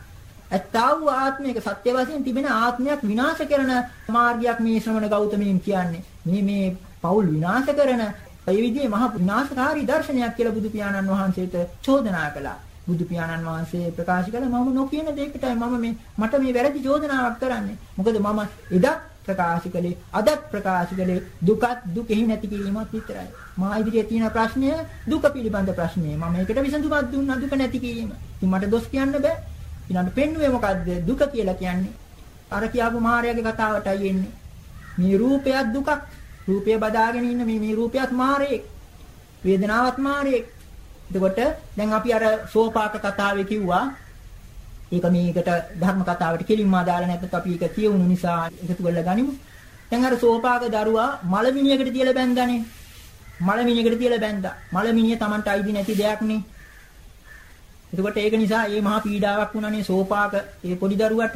ඇත්තා වූ ආත්මයක සත්‍ය වශයෙන් තිබෙන ආත්මයක් විනාශ කරන මාර්ගයක් මේ ශ්‍රමණ ගෞතමයන් කියන්නේ. මේ මේ පෞල් විනාශ කරන ඒ විදිහේ මහ විනාශකාරී දර්ශනයක් කියලා බුදු පියාණන් වහන්සේට චෝදනා කළා. බුදු පියාණන් වහන්සේ ප්‍රකාශ කළ මම නොකියන දෙයකටයි මම මේ මට මේ වැරදි චෝදනාවක් කරන්නේ. මොකද මම එදත් ප්‍රකාශ කළේ අදත් ප්‍රකාශ කළේ දුකත් දුකෙහි නැති කිරීමත් විතරයි. මා ඉදිරියේ තියෙන ප්‍රශ්නය දුක පිළිබඳ ප්‍රශ්නය. මම ඒකට විසඳුමක් දුන්නා දුක නැති කිරීම. ඉතින් මට දොස් කියන්න බෑ. ඊළඟට පෙන්වුවේ මොකද්ද? දුක කියලා කියන්නේ. අර කියාපු මායාවේ කතාවටයි එන්නේ. මේ රූපයත් දුකක්. රූපය බදාගෙන ඉන්න මේ මේ රූපයත් මාරේක්. වේදනාවත් මාරේක්. එතකොට දැන් අපි අර සෝපාක කතාවේ කිව්වා ඒක මේකට ධර්ම කතාවට කෙලින්ම අදාළ නැත්නම් අපි ඒක කියවුණු නිසා එකතු කරලා ගනිමු. දැන් අර සෝපාක දරුවා මලමිනියකට තියලා බැන්දානේ. මලමිනියකට තියලා බැන්දා. මලමිනිය Tamanට අයිති නැති දෙයක් නේ. එතකොට ඒක නිසා මේ මහා පීඩාවක් වුණානේ සෝපාක ඒ පොඩි දරුවට.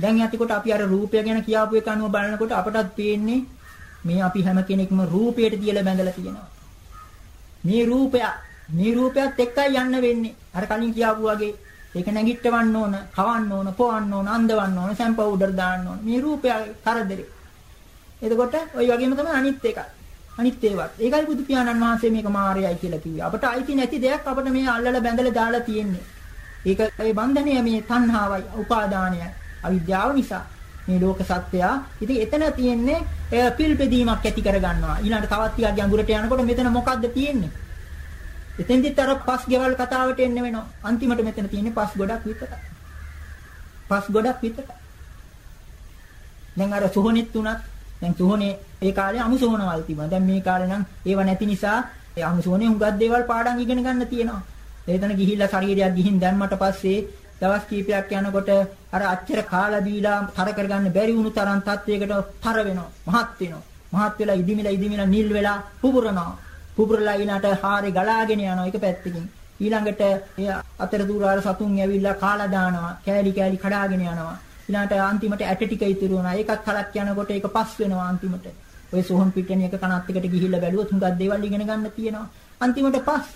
දැන් යතිකොට අපි අර රූපය ගැන කියාපු එක අනුව බලනකොට අපටත් පේන්නේ මේ අපි හැම කෙනෙක්ම රූපයට තියලා බැඳලා තියෙනවා. මේ රූපය මේ රූපයත් එක්කයි යන්න වෙන්නේ. අර කලින් කියාපු වගේ ඒක නැගිටවන්න ඕන, කවන්න ඕන, පොවන්න ඕන, අන්දවන්න ඕන, සැම්ප පවුඩර් දාන්න ඕන. මේ රූපය කරදරේ. එතකොට ওই වගේම තමයි අනිත් එක. අනිත් ඒවත්. ඒකයි බුදු පියාණන් වහන්සේ මේක මායයයි කියලා කිව්වේ. අපට අයිති නැති දෙයක් අපිට මේ අල්ලලා බැඳලා දාලා තියෙන්නේ. ඒක ඒ බන්ධනය මේ තණ්හාවයි, උපාදානයයි, අවිද්‍යාව නිසා. මේ ලෝක සත්‍යය. ඉතින් එතන තියෙන්නේ පිල්පෙදීමක් ඇති කරගන්නවා. ඊළඟට තවත් ටිකක් ගැඹුරට යනකොට මෙතන මොකද්ද තියෙන්නේ? එතෙන්දිත් අර පස් ගෙවල් කතාවට එන්න වෙනවා. අන්තිමට මෙතන තියෙන්නේ පස් ගොඩක් විතරයි. පස් ගොඩක් විතරයි. දැන් අර සුහනිත් උනත් දැන් සුහනේ ඒ කාලේ අමුසෝනවල් තිබුණා. දැන් මේ කාලේ නම් ඒව නැති නිසා ඒ අමුසෝනේ හුඟක් දේවල් පාඩම් ඉගෙන ගන්න තියෙනවා. එතන ගිහිල්ලා ශරීරයක් ගිහින් දැම්මට පස්සේ දවස් කීපයක් යනකොට අර අච්චර කාලා බීලා තර කරගන්න බැරි වුණු තරම් තත්වයකට තර වෙනවා. මහත් වෙනවා. මහත් වෙලා ඉදිමිලා ඉදිමිලා නිල් වෙලා පුපුරනවා. පුපුරලා ඊළාට හාරේ ගලාගෙන යනවා එක පැත්තකින්. ඊළඟට එය අතරතුර සතුන් ඇවිල්ලා කාලා දානවා. කෑලි කෑලි කඩාගෙන යනවා. ඊළාට අන්තිමට ඇට ටික ඉතුරු වෙනවා. ඒකත් කලක් යනකොට ඒක පස් වෙනවා අන්තිමට. ඔය සෝහන් පිටණි එක කනත් එකට ගිහිල්ලා බැලුවොත් හුඟක් දේවල් ඉගෙන ගන්න තියෙනවා. අන්තිමට පස්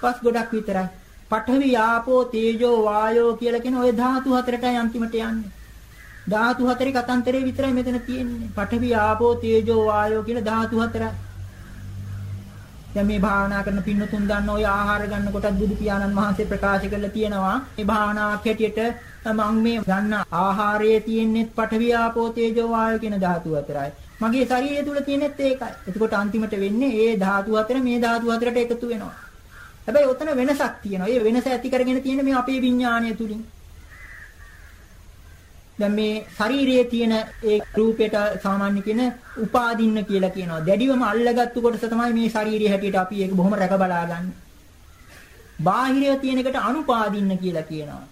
පස් ගොඩක් විතරයි. පඨවි ආපෝ තේජෝ වායෝ කියලා කියන ওই ධාතු හතරටයි අන්තිමට යන්නේ. ධාතු හතරේ කතන්තරේ විතරයි මෙතන තියෙන්නේ. පඨවි ආපෝ තේජෝ වායෝ කියලා ධාතු හතරයි. දැන් මේ භාවනා කරන පින්නතුන් දන්න ඔය ආහාර ගන්නකොට බුදු පියාණන් වහන්සේ ප්‍රකාශ කරලා තියෙනවා මේ භාවනාවක් හැටියට මම මේ ගන්න ආහාරයේ තියෙන්නේ පඨවි ආපෝ තේජෝ වායෝ කියන ධාතු හතරයි. මගේ ශරීරය තුල තියෙනෙත් ඒකයි. එතකොට අන්තිමට වෙන්නේ ඒ ධාතු හතර මේ ධාතු හතරට එකතු වෙනවා. හැබැයි ඔතන වෙනසක් තියෙනවා. ඒ වෙනස ඇති කරගෙන තියෙන්නේ මේ අපේ විඥාණය තුලින්. දැන් මේ ශරීරයේ තියෙන ඒ රූපයට සාමාන්‍ය කියන උපාදින්න කියලා කියනවා. දැඩිවම අල්ලගත්තු කොටස තමයි මේ ශාරීරිය හැටියට අපි ඒක බොහොම රැක බලා ගන්න. බාහිරය තියෙන එකට අනුපාදින්න කියලා කියනවා.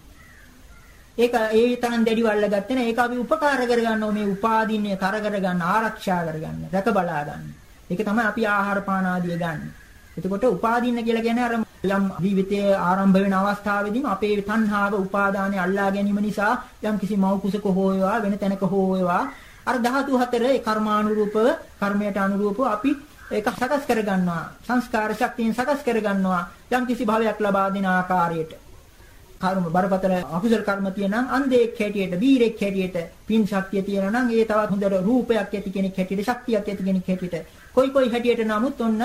ඒක ඒ තරම් දැඩිව අල්ලගත්තේ නෑ. ඒක අපි උපකාර කරගන්නවා මේ උපාදින්නේ තර කරගන්න, ආරක්ෂා කරගන්න, රැක බලා ගන්න. ඒක තමයි අපි ආහාර පාන ආදිය ගන්න. එතකොට උපාදින්න කියලා කියන්නේ අර යම් ජීවිතයේ ආරම්භ වෙන අවස්ථාවේදීම අපේ තණ්හාව උපාදානය අල්ලා ගැනීම නිසා යම් කිසි මව් කුසක හෝ වේවා වෙන තැනක හෝ වේවා අර ධාතු හතර ඒ කර්මානුරූපව කර්මයට අනුරූපව අපි ඒක සකස් කරගන්නවා. සංස්කාර ශක්තියෙන් සකස් කරගන්නවා. යම් කිසි භාවයක් ලබා දෙන ආකාරයට. කර්ම බරපතල අකුසල කර්ම තියෙනම් අන්ධෙක් හැටියට බීරෙක් හැටියට පින් ශක්තිය තියෙනවා නම් ඒ තවත් හොඳට රූපයක් ඇති කෙනෙක් හැටියට ශක්තියක් ඇති කෙනෙක් හැටියට. කොයි කොයි හැටියට නමුත් ඔන්න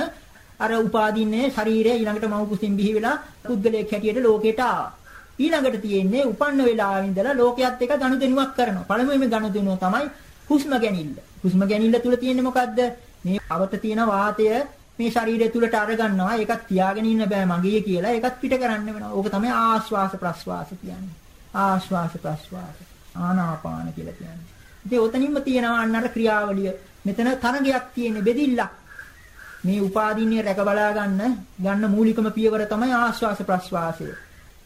අර උපාදින්නේ ශරීරය ඊළඟට මව් කුසින් බිහි වෙලා පුද්ගලයෙක් හැටියට ලෝකෙට ආවා. ඊළඟට තියෙන්නේ උපන්න වෙලාවෙ ඉඳලා ලෝකයක් එක්ක ගනුදෙනුවක් කරනවා. පළමුවෙම ගනුදෙනුව තමයි හුස්ම ගැනීම. හුස්ම ගැනීම තුල තියෙන්නේ මොකද්ද? මේ අවත තියෙන වාතය මේ ශරීරය තුලට අරගන්නවා. ඒකත් තියාගෙන ඉන්න බෑ මගේ කියලා. ඒකත් පිට කරන්න වෙනවා. ඕක තමයි ආශ්වාස ප්‍රශ්වාස කියන්නේ. ආශ්වාස ප්‍රශ්වාස. ආනාපාන කියලා කියන්නේ. ඉතින් ඔතනින්ම තියෙනවා අන්න අර ක්‍රියාවලිය. මෙතන තරගයක් තියෙන්නේ බෙදිල්ලක්. මේ උපාදීනිය රැක බලා ගන්න ගන්න මූලිකම පියවර තමයි ආශ්වාස ප්‍රශ්වාසය.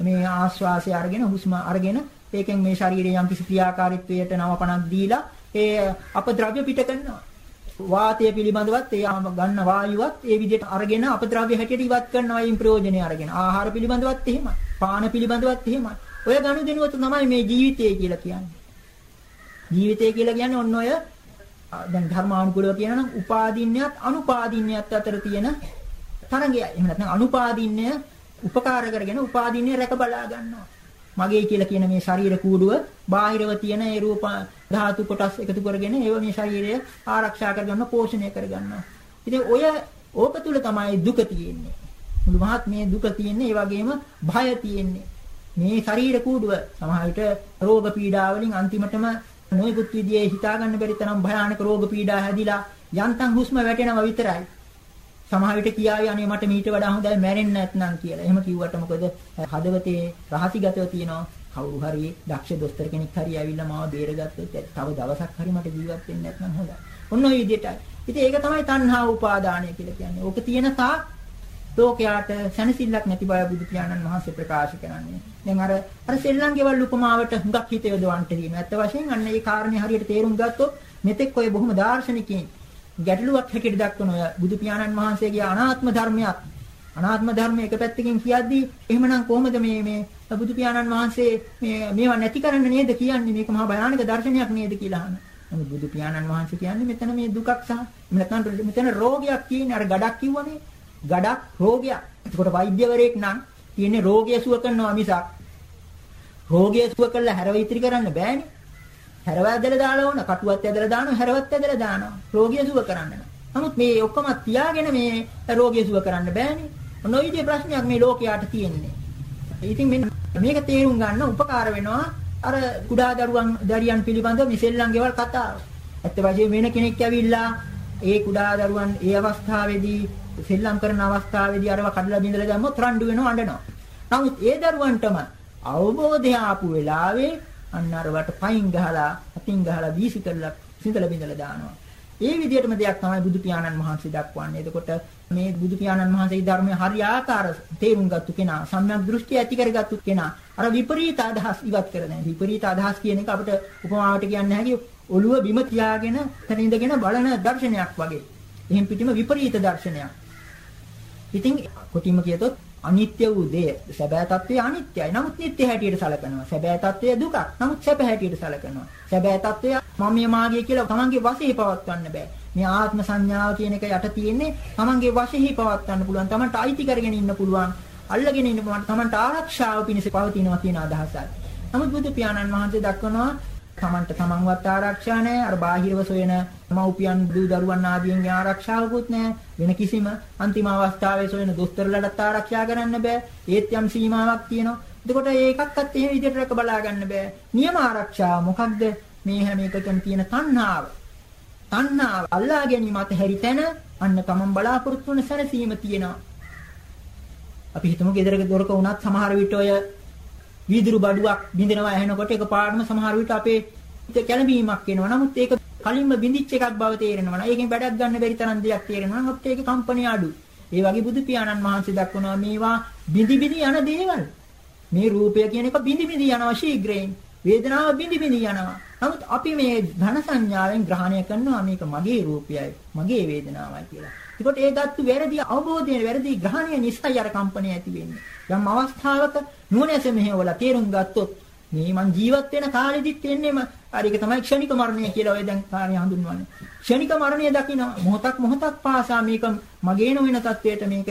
මේ ආශ්වාසය අරගෙන හුස්ම අරගෙන ඒකෙන් මේ ශරීරයේ යම්කිසි ක්‍රියාකාරීත්වයට නවපණක් දීලා ඒ අපද්‍රව්‍ය පිට කරනවා. වාතය පිළිබඳවත් ඒ ගන්න වායුවත් ඒ විදිහට අරගෙන අපද්‍රව්‍ය හැටියට ඉවත් කරනවා අයින් ප්‍රයෝජනෙ අරගෙන. ආහාර පිළිබඳවත් එහෙමයි. පාන පිළිබඳවත් එහෙමයි. ඔය ගනුදෙනුව තමයි මේ ජීවිතය කියලා කියන්නේ. ජීවිතය කියලා කියන්නේ ඔන්න ඔය දැන් ධර්මානුකූලව කියනනම් උපාදින්නයත් අනුපාදින්නයත් අතර තියෙන තරංගයයි. එහෙම නැත්නම් අනුපාදින්නය උපකාර කරගෙන උපාදින්නය රැක බලා ගන්නවා. මගේ කියලා කියන මේ ශරීර කූඩුව බාහිරව තියෙන ඒ රූප ධාතු කොටස් එකතු කරගෙන ඒව මේ ශරීරය ආරක්ෂා කරගන්න පෝෂණය කරගන්නවා. ඉතින් ඔය ඕක තුල තමයි දුක තියෙන්නේ. මුළු මහත් මේ දුක තියෙන්නේ ඒ වගේම භය තියෙන්නේ. මේ ශරීර කූඩුව සමහර විට රෝග පීඩා වලින් අන්තිමටම නොයෙකුත් විදිහේ හිතා ගන්න බැරි තරම් භයානක රෝග පීඩා හැදිලා යන්තම් හුස්ම වැටෙනවා විතරයි. සමහර විට කියාවි අනේ මට මීට වඩා හොඳයි මැරෙන්න නැත්නම් කියලා. එහෙම කිව්වට මොකද හදවතේ රහසිගතව තියෙනවා කවුරු හරි දක්ෂ දොස්තර කෙනෙක් හරි ඇවිල්ලා මාව බේරගත්තොත් තව දවසක් හරි මට ජීවත් වෙන්න නැත්නම් හොඳයි. ඔන්න ඔය විදිහටයි. ඉතින් ඒක තමයි තණ්හා උපාදානය කියලා කියන්නේ. ඕක තියෙන තාක් ලෝකයාට සැනසෙල්ලක් නැති බව බුදු පියාණන් වහන්සේ ප්‍රකාශ කරන්නේ. දැන් අර අර සෙල්ලම් ගෙවල් උපමාවට හුඟක් හිත යොදවන්න තියෙනවා. ඇත්ත වශයෙන් අන්න ඒ කාරණේ හරියට තේරුම් ගත්තොත් මෙතෙක් ඔය බොහොම දාර්ශනිකයින් ගැටලුවක් හැටියට දක්වන ඔය බුදු පියාණන් වහන්සේගේ අනාත්ම ධර්මයක් අනාත්ම ධර්ම එක පැත්තකින් කියද්දී එහෙමනම් කොහොමද මේ මේ බුදු පියාණන් වහන්සේ මේ මේවා නැති කරන්න නේද කියන්නේ මේක මහා භයානක දර්ශනයක් නේද කියලා අහන. නමුත් බුදු පියාණන් වහන්සේ කියන්නේ මෙතන මේ දුකක් සහ නැත්නම් මෙතන රෝගයක් කියන්නේ අර ගඩක් කිව්වනේ. ගඩක් රෝගයක්. එතකොට වෛද්‍යවරයෙක් නම් තියෙන්නේ රෝගය සුව කරනවා මිසක් රෝගය සුව කළා හැරව ඉතිරි කරන්න බෑනේ. හැරව ඇදලා දාලා ඕන කටුවත් ඇදලා දානවා හැරවත් ඇදලා දානවා. රෝගිය සුව කරන්න නමුත් මේ ඔක්කොම තියාගෙන මේ රෝගිය සුව කරන්න බෑනේ. ඔන්න ඔය විදිහේ ප්‍රශ්නයක් මේ ලෝකයට තියෙන්නේ. ඉතින් මෙන්න මේක තේරුම් ගන්න උපකාර වෙනවා අර කුඩා දරුවන් දරියන් පිළිබඳව මේ සෙල්ලම් ගෙවල් කතාව. ඇත්ත වශයෙන්ම වෙන කෙනෙක් ඇවිල්ලා ඒ කුඩා දරුවන් ඒ අවස්ථාවේදී සෙල්ලම් කරන අවස්ථාවේදී අරව කඩලා බිඳලා දැම්මොත් රණ්ඩු වෙනවා අඬනවා නමුත් ඒ දරුවන්ටම අවබෝධය ආපු වෙලාවේ අන්න අරවට පයින් ගහලා අතින් ගහලා වීසි කරලා සිඳලා බිඳලා දානවා. ඒ විදිහටම දෙයක් තමයි බුදු පියාණන් වහන්සේ දක්වන්නේ. එතකොට මේ බුදු පියාණන් වහන්සේගේ ධර්මයේ හරියාකාර තේරුම් ගත්තු කෙනා, සම්‍යක් දෘෂ්ටි ඇති කරගත්තු කෙනා, අර විපරීත අදහස් ඉවත් කරන. විපරීත අදහස් කියන එක අපිට උපමාවට කියන්න හැකි ඔළුව බිම තියාගෙන තන ඉඳගෙන බලන දර්ශනයක් වගේ. එහෙන් පිටිම විපරීත දර්ශනයක්. ඉතින් කොටිම කියතොත් අනිත්‍ය වූ දේ සැබෑ తත්වයේ අනිත්‍යයි. නමුත් නිට්ටය හැටියට සැලකනවා. සැබෑ తත්වයේ දුකක්. නමුත් සැප හැටියට සැලකනවා. සැබෑ తත්වය මමයේ මාගේ කියලා තමන්ගේ වශයෙන් පවත්වන්න බෑ. මේ ආත්ම සංඥාව කියන එක යට තියෙන්නේ තමන්ගේ වශයෙන් පවත්වන්න පුළුවන්. තමන්ට අයිති කරගෙන ඉන්න පුළුවන්. අල්ලගෙන ඉන්න පුළුවන්. තමන්ට ආරක්ෂාව පිණිස පවතිනවා කියන අදහසයි. නමුත් බුදු පියාණන් වහන්සේ දක්වනවා තමන්ට තමන්වත් ආරක්ෂා නැහැ. අර බාහිරව සොයන මව්පියන් දූ දරුවන් ආදීන්ගේ ආරක්ෂාවකුත් නැහැ. වෙන කිසිම අන්තිම අවස්ථාවේ සොයන දොස්තරලටත් ආරක්ෂා කරන්න බෑ. ඒත් යම් සීමාවක් තියෙනවා. එතකොට ඒකක්වත් එහෙම විදිහට රැක බලා ගන්න බෑ. නියම ආරක්ෂාව මොකක්ද? මේ හැම එකකම තියෙන තණ්හාව. තණ්හාව අල්ලා ගැනීම අතහැරි තැන අන්න තමන් බලාපොරොත්තු වන සැනසීම තියෙනවා. අපි හිතමු ගෙදරක දොරක වුණත් සමහර විට ඔය වීදුරු බඩුවක් බින්දෙනවා ඇහෙනකොට ඒක පාඩම සමහර විට අපේ කැළඹීමක් එනවා. නමුත් ඒක කලින්ම බින්දිච්ච එකක් බව තේරෙනවා. ඒකෙන් වැඩක් ගන්න බැරි තරම් දෙයක් තේරෙනවා. නමුත් ඒක කම්පණය අඩු. ඒ වගේ බුදු පියාණන් වහන්සේ දක්වනවා මේවා බිඳි බිඳි යන දේවල්. මේ රූපය කියන එක බිඳි බිඳි යනවා ශීඝ්‍රයෙන්. වේදනාව බිඳි බිඳි යනවා. නමුත් අපි මේ ධන සංඥාවෙන් ග්‍රහණය කරනවා මේක මගේ රූපයයි, මගේ වේදනාවයි කියලා. ඒකට ඒ ගත්තු වැරදි අවබෝධය, වැරදි ග්‍රහණය නිසා අර කම්පණය ඇති වෙන්නේ. යම් අවස්ථාවක නුවණැස මෙහෙवला තේරුම් ගත්තොත් මේ මං ජීවත් වෙන කාලෙදිත් එන්නේම හරි ඒක තමයි ක්ෂණික මරණය කියලා ඔය දැන් කාර්ය හඳුන්වන්නේ. ක්ෂණික මරණය දකිනවා මොහොතක් මොහොතක් පාසා මේක මගේ නොවන තත්වයට මේක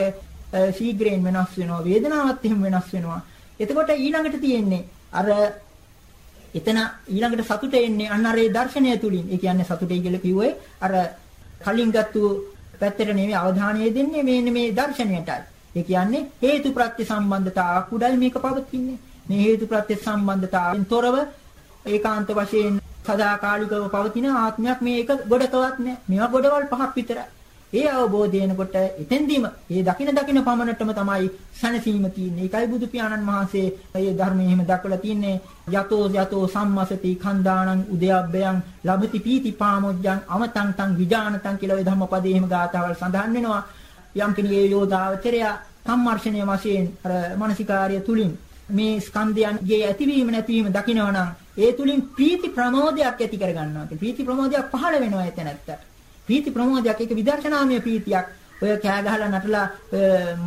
ශීඝ්‍රයෙන් වෙනස් වෙනවා. වේදනාවත් එහෙම වෙනස් වෙනවා. එතකොට ඊළඟට තියෙන්නේ අර එතන ඊළඟට සතුට එන්නේ අන්න අර ඒ දර්ශනය තුලින්. ඒ කියන්නේ සතුටයි කියලා කිව්වේ අර කලින් ගත්තු පැත්තට නෙමෙයි අවධානය දෙන්නේ මේ මේ දර්ශනයටයි. ඒ කියන්නේ හේතු ප්‍රත්‍ය සම්බන්ධතාවක් උඩයි මේක පවතින්නේ. මේ හේතු ප්‍රත්‍ය සම්බන්ධතාවෙන් තොරව ඒකාන්ත වශයෙන් සදාකාලිකව පවතින ආත්මයක් මේක ගොඩකවත් නැහැ. මේවා ගොඩවල් පහක් විතරයි. ඒ අවබෝධය එනකොට එතෙන්දීම ඒ දකින දකින පමණටම තමයි සැනසීම තියෙන්නේ. ඒකයි බුදු පියාණන් වහන්සේ මේ ධර්මයේ එහෙම දක්වලා තින්නේ යතෝ යතෝ සම්මසති කන්දානං උදයබ්බයන් ලබති පීති පාමොජ්ජං අමතං තං විජානතං කියලා ඒ ධම්මපදයේ එහෙම ගාතාවල් සඳහන් වෙනවා. යම් කෙනෙකුගේ යෝධාවචරය සම්මර්ෂණය වශයෙන් අර මානසිකාර්ය තුලින් මේ ස්කන්ධයන්ගේ ඇතිවීම නැතිවීම දකිනවනම් ඒ තුලින් ප්‍රීති ප්‍රමෝදයක් ඇති කර ගන්නවා. ප්‍රීති ප්‍රමෝදයක් පහළ වෙනවා එතනත්තට. ප්‍රීති ප්‍රමෝදයක් ඒක විදර්ශනාමය ප්‍රීතියක්. ඔය කෑ ගහලා නටලා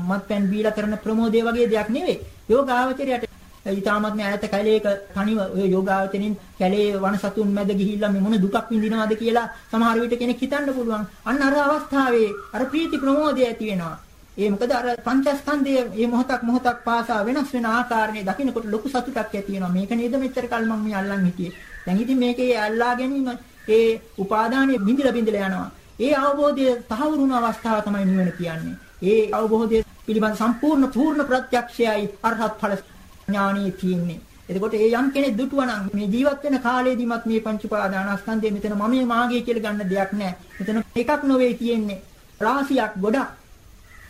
මත්පැන් බීලා කරන ප්‍රමෝදය වගේ දෙයක් නෙවෙයි. යෝගාවචරයට ඊටාත්ම ඈත කැලේක තනිව ඔය යෝගාවචරින් කැලේ වනසතුන් මැද ගිහිල්ලා මේ මොන දුකක් විඳිනවද කියලා සමහර විට කෙනෙක් හිතන්න පුළුවන්. අන්න අර අවස්ථාවේ අර ප්‍රීති ප්‍රමෝදය ඇති වෙනවා. ඒ මොකද අර පංචස්කන්ධයේ මේ මොහොතක් මොහොතක් පාසා වෙනස් වෙන ආකාරනේ දකින්නකොට ලොකු සතුටක් ඇති වෙනවා. මේක නේද මෙච්චර කල් මම මේ අල්ලන් හිටියේ. දැන් ඉතින් මේකේ අල්ලා ගැනීම ඒ උපාදානයේ බිඳිලා බිඳිලා යනවා. ඒ අවබෝධය තහවුරු වුණ අවස්ථාව තමයි නිවන කියන්නේ. ඒ අවබෝධය පිළිබඳ සම්පූර්ණ පූර්ණ ප්‍රත්‍යක්ෂයයි අරහත් ඵල ඥානිය තියෙන්නේ. එතකොට ඒ යම් කෙනෙක් දුටුවා නම් මේ ජීවත් වෙන කාලයේදීමත් මේ පංච උපාදානස්කන්ධය මෙතන මමයේ මාගේ කියලා ගන්න දෙයක් නැහැ. මෙතන එකක් නොවේ තියෙන්නේ. රාශියක් ගොඩක්.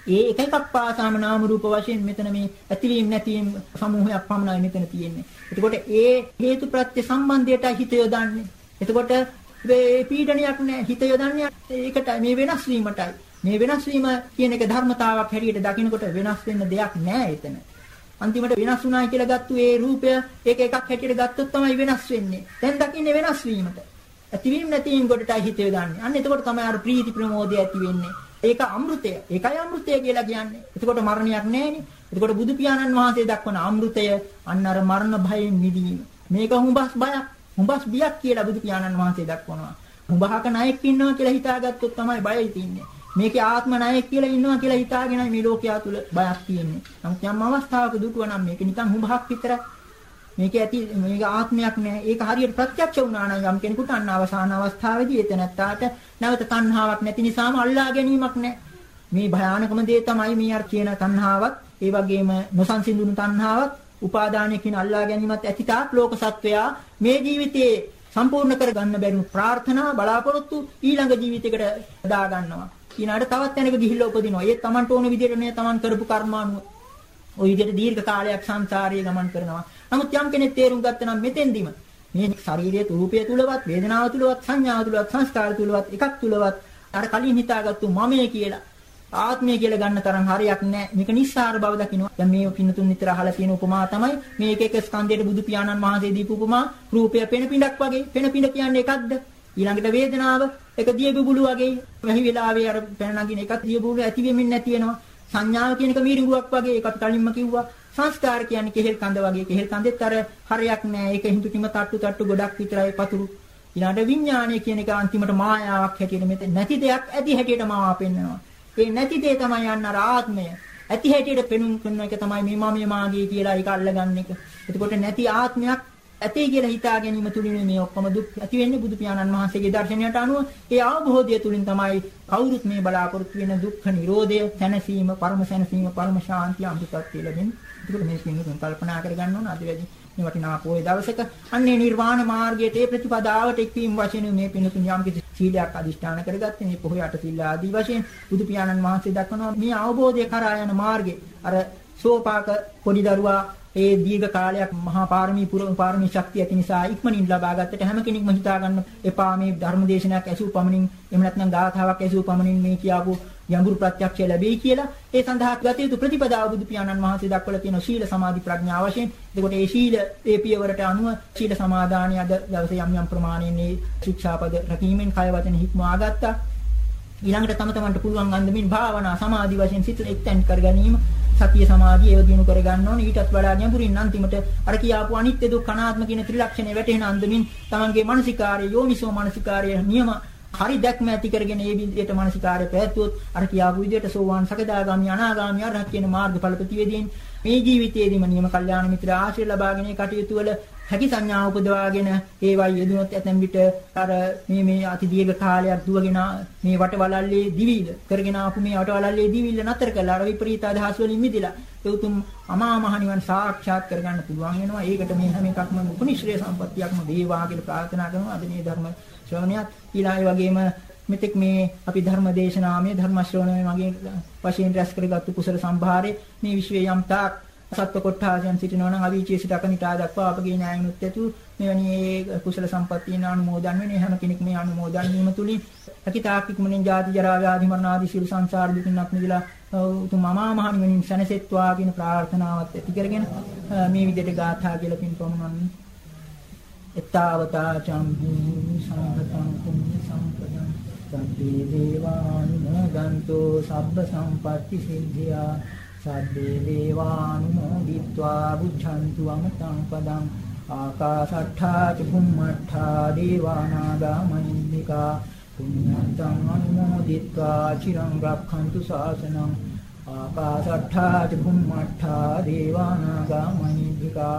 ඒ එක එකක් පාසාම නාම රූප වශයෙන් මෙතන මේ ඇතිවීම නැතිවීම සමූහයක් පමණයි මෙතන තියෙන්නේ. එතකොට ඒ හේතු ප්‍රත්‍ය සම්බන්ධයට හිත යොදන්නේ. එතකොට මේ පීඩනයක් නැහැ. හිත යොදන්නේ ඒකට මේ වෙනස් වීමටයි. මේ වෙනස් වීම කියන එක ධර්මතාවක් හැටියට දකිනකොට වෙනස් වෙන්න දෙයක් නැහැ එතන. අන්තිමට වෙනස් වුණා කියලා ගත්තු ඒ රූපය ඒක එකක් හැටියට ගත්තොත් තමයි වෙනස් වෙන්නේ. දැන් දකින්නේ වෙනස් වීමට. ඇතිවීම නැතිවීම කොටටයි හිත යොදන්නේ. අන්න එතකොට තමයි අර ප්‍රීති ප්‍රමෝදය ඇති වෙන්නේ. ඒක අමෘතය. ඒකයි අමෘතය කියලා කියන්නේ. එතකොට මරණයක් නැහැනේ. එතකොට බුදු පියාණන් වහන්සේ දක්වන අමෘතය අන්න අර මරණ භයෙන් මිදීම. මේක හුඹස් බයක්, හුඹස් බියක් කියලා බුදු පියාණන් වහන්සේ දක්වනවා. හුඹහක ණයෙක් ඉන්නවා කියලා හිතාගත්තොත් තමයි බයයි තින්නේ. මේකේ ආත්ම ණයෙක් කියලා ඉන්නවා කියලා හිතාගෙනයි මේ ලෝකයා තුල බයක් තියෙන්නේ. නමුත් යම් අවස්ථාවක දුටුවා නම් මේක නිකන් හුඹහක් විතරයි. මේක ඇති මේක ආත්මයක් නෑ. ඒක හරියට ප්‍රත්‍යක්ෂ වුණා නම් යම් කෙනෙකුට අන්න අවසාන අවස්ථාවේදී එතනත්තාට නැවත තණ්හාවක් නැති නිසාම අල්ලා ගැනීමක් නෑ. මේ භයානකම දේ තමයි මේ අර කියන තණ්හාවත්, ඒ වගේම නොසන්සිඳුණු තණ්හාවත්, උපාදානය කියන අල්ලා ගැනීමත් ඇතිතාක් ලෝක සත්වයා මේ ජීවිතයේ සම්පූර්ණ කරගන්න බැරි ප්‍රාර්ථනා බලාපොරොත්තු ඊළඟ ජීවිතයකට දා ගන්නවා. ඊළඟට තවත් තැනක ගිහිල්ලා උපදිනවා. ඒ තමන්ට ඕන විදිහට නේ තමන් කරපු කර්මානුව ওই විදිහට දීර්ඝ කාලයක් සංසාරයේ ගමන් කරනවා. නමුත් යම් කෙනෙක් තේරුම් ගත්තා නම් මෙතෙන්දිම මේ ශාරීරික රූපය තුලවත් වේදනාව තුලවත් සංඥාව තුලවත් සංස්කාර තුලවත් එකක් තුලවත් අර කලින් හිතාගත්තු මමයේ කියලා ආත්මය කියලා ගන්න තරම් හරියක් නැහැ. මේක නිස්සාර බව දකින්නවා. දැන් මේ පින්නතුන් නිතර අහලා තියෙන උපමා තමයි මේක එක ස්කන්ධයට බුදු පියාණන් වහන්සේ දීපු උපමා රූපය පෙන පිඬක් වගේ. පෙන පිඬ කියන්නේ එකක්ද? ඊළඟට වේදනාව එක දිය බුබුලු වගේ. මෙහි වෙලාවේ අර පැන නගින එකක් දිය බුබුලු ඇති වෙමින් නැති වෙනවා. සංඥාව කියන එක මීරිඟුවක් වගේ ඒකට කලින්ම කිව්වා. සංස්කාර කියන්නේ කෙහෙල් කඳ වගේ කෙහෙල් කඳෙත් අර හරයක් නෑ ඒක හිඳු කිම තට්ටු තට්ටු ගොඩක් විතරයි පතුරු ඊළඟට විඥානය කියන එක අන්තිමට මායාවක් හැටියට මෙතන නැති දෙයක් ඇති හැටියට මාවා පෙන්වනවා ඒ නැති දේ තමයි යන්න අර ආත්මය. ඇති හැටියට පෙනුම් කරන එක තමයි මේ මම මාගේ කියලා ඒක අල්ලගන්න එක. එතකොට නැති ආත්මයක් ඇතේ කියලා හිතා ගැනීම තුලින් මේ ඔක්කොම දුක් ඇති වෙන්නේ බුදු පියාණන් වහන්සේගේ දර්ශනයට අනුව. ඒ අවබෝධය තුලින් තමයි කවුරුත් මේ බලාපොරොත්තු වෙන දුක්ඛ නිරෝධය, සැනසීම, පරම සැනසීම, පරම ශාන්තිය අමෘතත්වය ලැබෙන්නේ. ඒකට මේ පින්නුතුන් කල්පනා කරගන්න ඕන. අද වැඩි මේ වටිනා පොයේ දවසක අන්නේ නිර්වාණ මාර්ගයට ඒ ප්‍රතිපදාවට එක්වීම වශයෙන් මේ පින්නුතුන් යම් කිසි සීලයක් අදිෂ්ඨාන කරගත්තේ මේ පොහොය අට සීල ආදී වශයෙන් බුදු පියාණන් වහන්සේ දක්වනවා මේ අවබෝධය කරා යන මාර්ගේ අර සෝපාක පොඩි දරුවා ඒ දීර්ඝ කාලයක් මහා පාරමී පුර පාරමී ශක්තිය ඇති නිසා ඉක්මනින් ලබා ගන්නට හැම කෙනෙක්ම හිතා ගන්න එපා මේ ධර්මදේශනයක් ඇසූ පමණින් එහෙම නැත්නම් ගාථාවක් ඇසූ පමණින් මේ කියාපු යඹුරු ප්‍රත්‍යක්ෂය ලැබෙයි කියලා. ඒ සඳහා ගත යුතු ප්‍රතිපදාව බුදු පියාණන් වහන්සේ දක්වලා තියෙන ශීල සමාධි ප්‍රඥා වශයෙන්. එතකොට ඒ ශීල ඒ පියවරට අනුව ශීල සමාදානිය අද දවසේ යම් යම් ප්‍රමාණයෙන් මේ ශික්ෂාපද රැකීමෙන් කය වචන හික්මවා ගත්තා. ඊළඟට තම තමන්ට පුළුවන් අන්දමින් භාවනා සමාධි වශයෙන් සිත එක්තෙන් කර ගැනීම සතිය සමාධිය ඒව දිනු කර ගන්න ඕනේ. ඊටත් වඩා ගැඹුරින් අන්තිමට අර කියාපු අනිත්‍ය දුක්ඛ අනාත්ම කියන ත්‍රිලක්ෂණය වැටෙන අන්දමින් තමන්ගේ මානසිකාර්ය යෝනිසෝ මානසිකාර්ය නියම හරි දැක්ම ඇති කරගෙන ඒ විදිහට මානසිකාර්ය පැවැත්වුවොත් අර කියාපු විදිහට සෝවාන් සකදාගාමි අනාගාමි අරහත් කියන මාර්ගඵල ප්‍රතිවේදීන් මේ ජීවිතයේදීම නියම කල්යාණ මිත්‍ර ආශ්‍රය ලබාගෙන කටයුතු වල හැකි සංඥා උපදවාගෙන ඒවයි යෙදුනොත් ඇතැම් විට අර මේ මේ අති දීර්ඝ කාලයක් දුවගෙන මේ වටවලල්ලේ දිවිල කරගෙන ආපු මේ වටවලල්ලේ දිවිල නතර කළා. අර විපරීත අදහස් වලින් මිදලා ඒ උතුම් අමා මහ නිවන් සාක්ෂාත් කරගන්න පුළුවන් වෙනවා. ඒකට මේ හැම එකක්ම උපනිශ්‍රේ සම්පත්තියක්ම වේවා කියලා ප්‍රාර්ථනා කරනවා. අද මේ ධර්ම ශ්‍රවණයත් ඊළඟ වගේම මෙතෙක් මේ අපි ධර්ම දේශනාමය ධර්ම ශ්‍රවණය මගේ වශයෙන් රැස් කරගත්තු කුසල සම්භාරේ මේ විශ්වයේ යම් තාක් සත්ව කොට්ඨාසයන් සිටිනවා නම් අවීචයේ සිට අකනිටා දක්වා අපගේ ඥායනුත් ඇතු මෙවැනි කුසල සම්පත්තියන අනුමෝදන් වෙන හැම කෙනෙක් මේ අනුමෝදන් වීම තුලින් අකිතාක් ඉක්මනින් ජාති ජරා ව්‍යාධි මරණ ආදී සියලු සංසාර දුකින්ක් මිදලා උතුම් මමා මහ නිවනින් සැනසෙත්වා කියන ප්‍රාර්ථනාවත් ඇති කරගෙන මේ විදිහට ගාථා කියලා පින්පමුණන්නේ එතාවතා චම්බුනි සම්පතං කුඤ්ඤ සම්පදං සබ්බේ දේවානුමෝදන්තෝ සබ්බ සම්පatti සිද්ධියා. සබ්බේ දේවානුමෝදිत्वा බුද්ධන්තු අමතං පදං. ආකාශට්ඨා චුම්මට්ඨා දේවානාගා මනින්නිකා පුඤ්ඤන්තං අනුමෝදිत्वा චිරං රක්ඛන්තු ශාසනං. ආකාශට්ඨා චුම්මට්ඨා දේවානාගා මනින්නිකා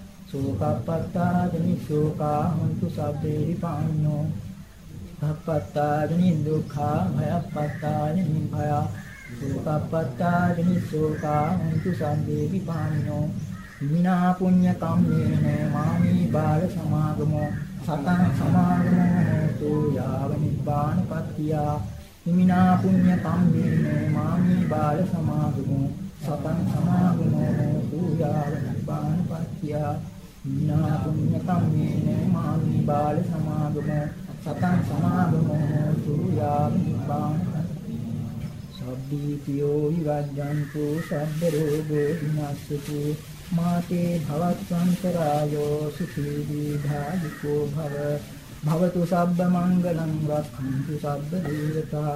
සෝකප්පත්තා ජනිසෝකා හොන්තු සබ්බේ විපාන්නෝ භප්පත්තා ජනි දුක්ඛා භයප්පත්තා ජනි භය සෝකප්පත්තා ජනිසෝකා හොන්තු සබ්බේ විපාන්නෝ විනා පුඤ්ඤ කම්මේන මාමි බාල සමාගමෝ. සතං සමාගමෝ හෝතු යාව නිබ්බානපත්තියා විනා පුඤ්ඤ කම්මේන මාමි බාල සමාගමෝ. සතං සමාගමෝ හෝතු යාව නිබ්බානපත්තියා විනා පුඤ්ඤ කම්මේන මාමි බාල සමාගම සතං සමාගමෝ සූයාමි නිබ්බාන සබ්බීතියෝ විවජ්ජන්තු සබ්බ රෝගෝ විනාශතු මාතේ භවත්වන්තරායෝ සුඛී දීඝායුකෝ භව භවතු සබ්බ මංගලං රක්ඛන්තු සබ්බ දේවතා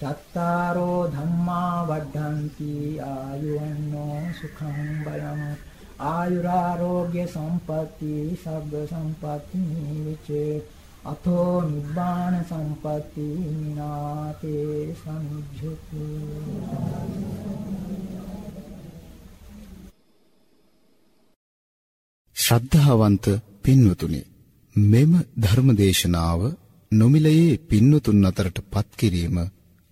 චත්තාරෝ ධම්මා වඩ්ඩಂತಿ ආයුවන්නෝ සුඛං බලං ආයුරාෝග්‍ය සම්පatti සබ්බ සම්පatti නිවිච අතෝ නිබ්බාන සම්පatti නාතේ සම්ජ්ජතු ශ්‍රද්ධාවන්ත පින්වතුනි මෙම ධර්මදේශනාව නොමිලයේ පින්වතුන් අතරට පත් කිරීම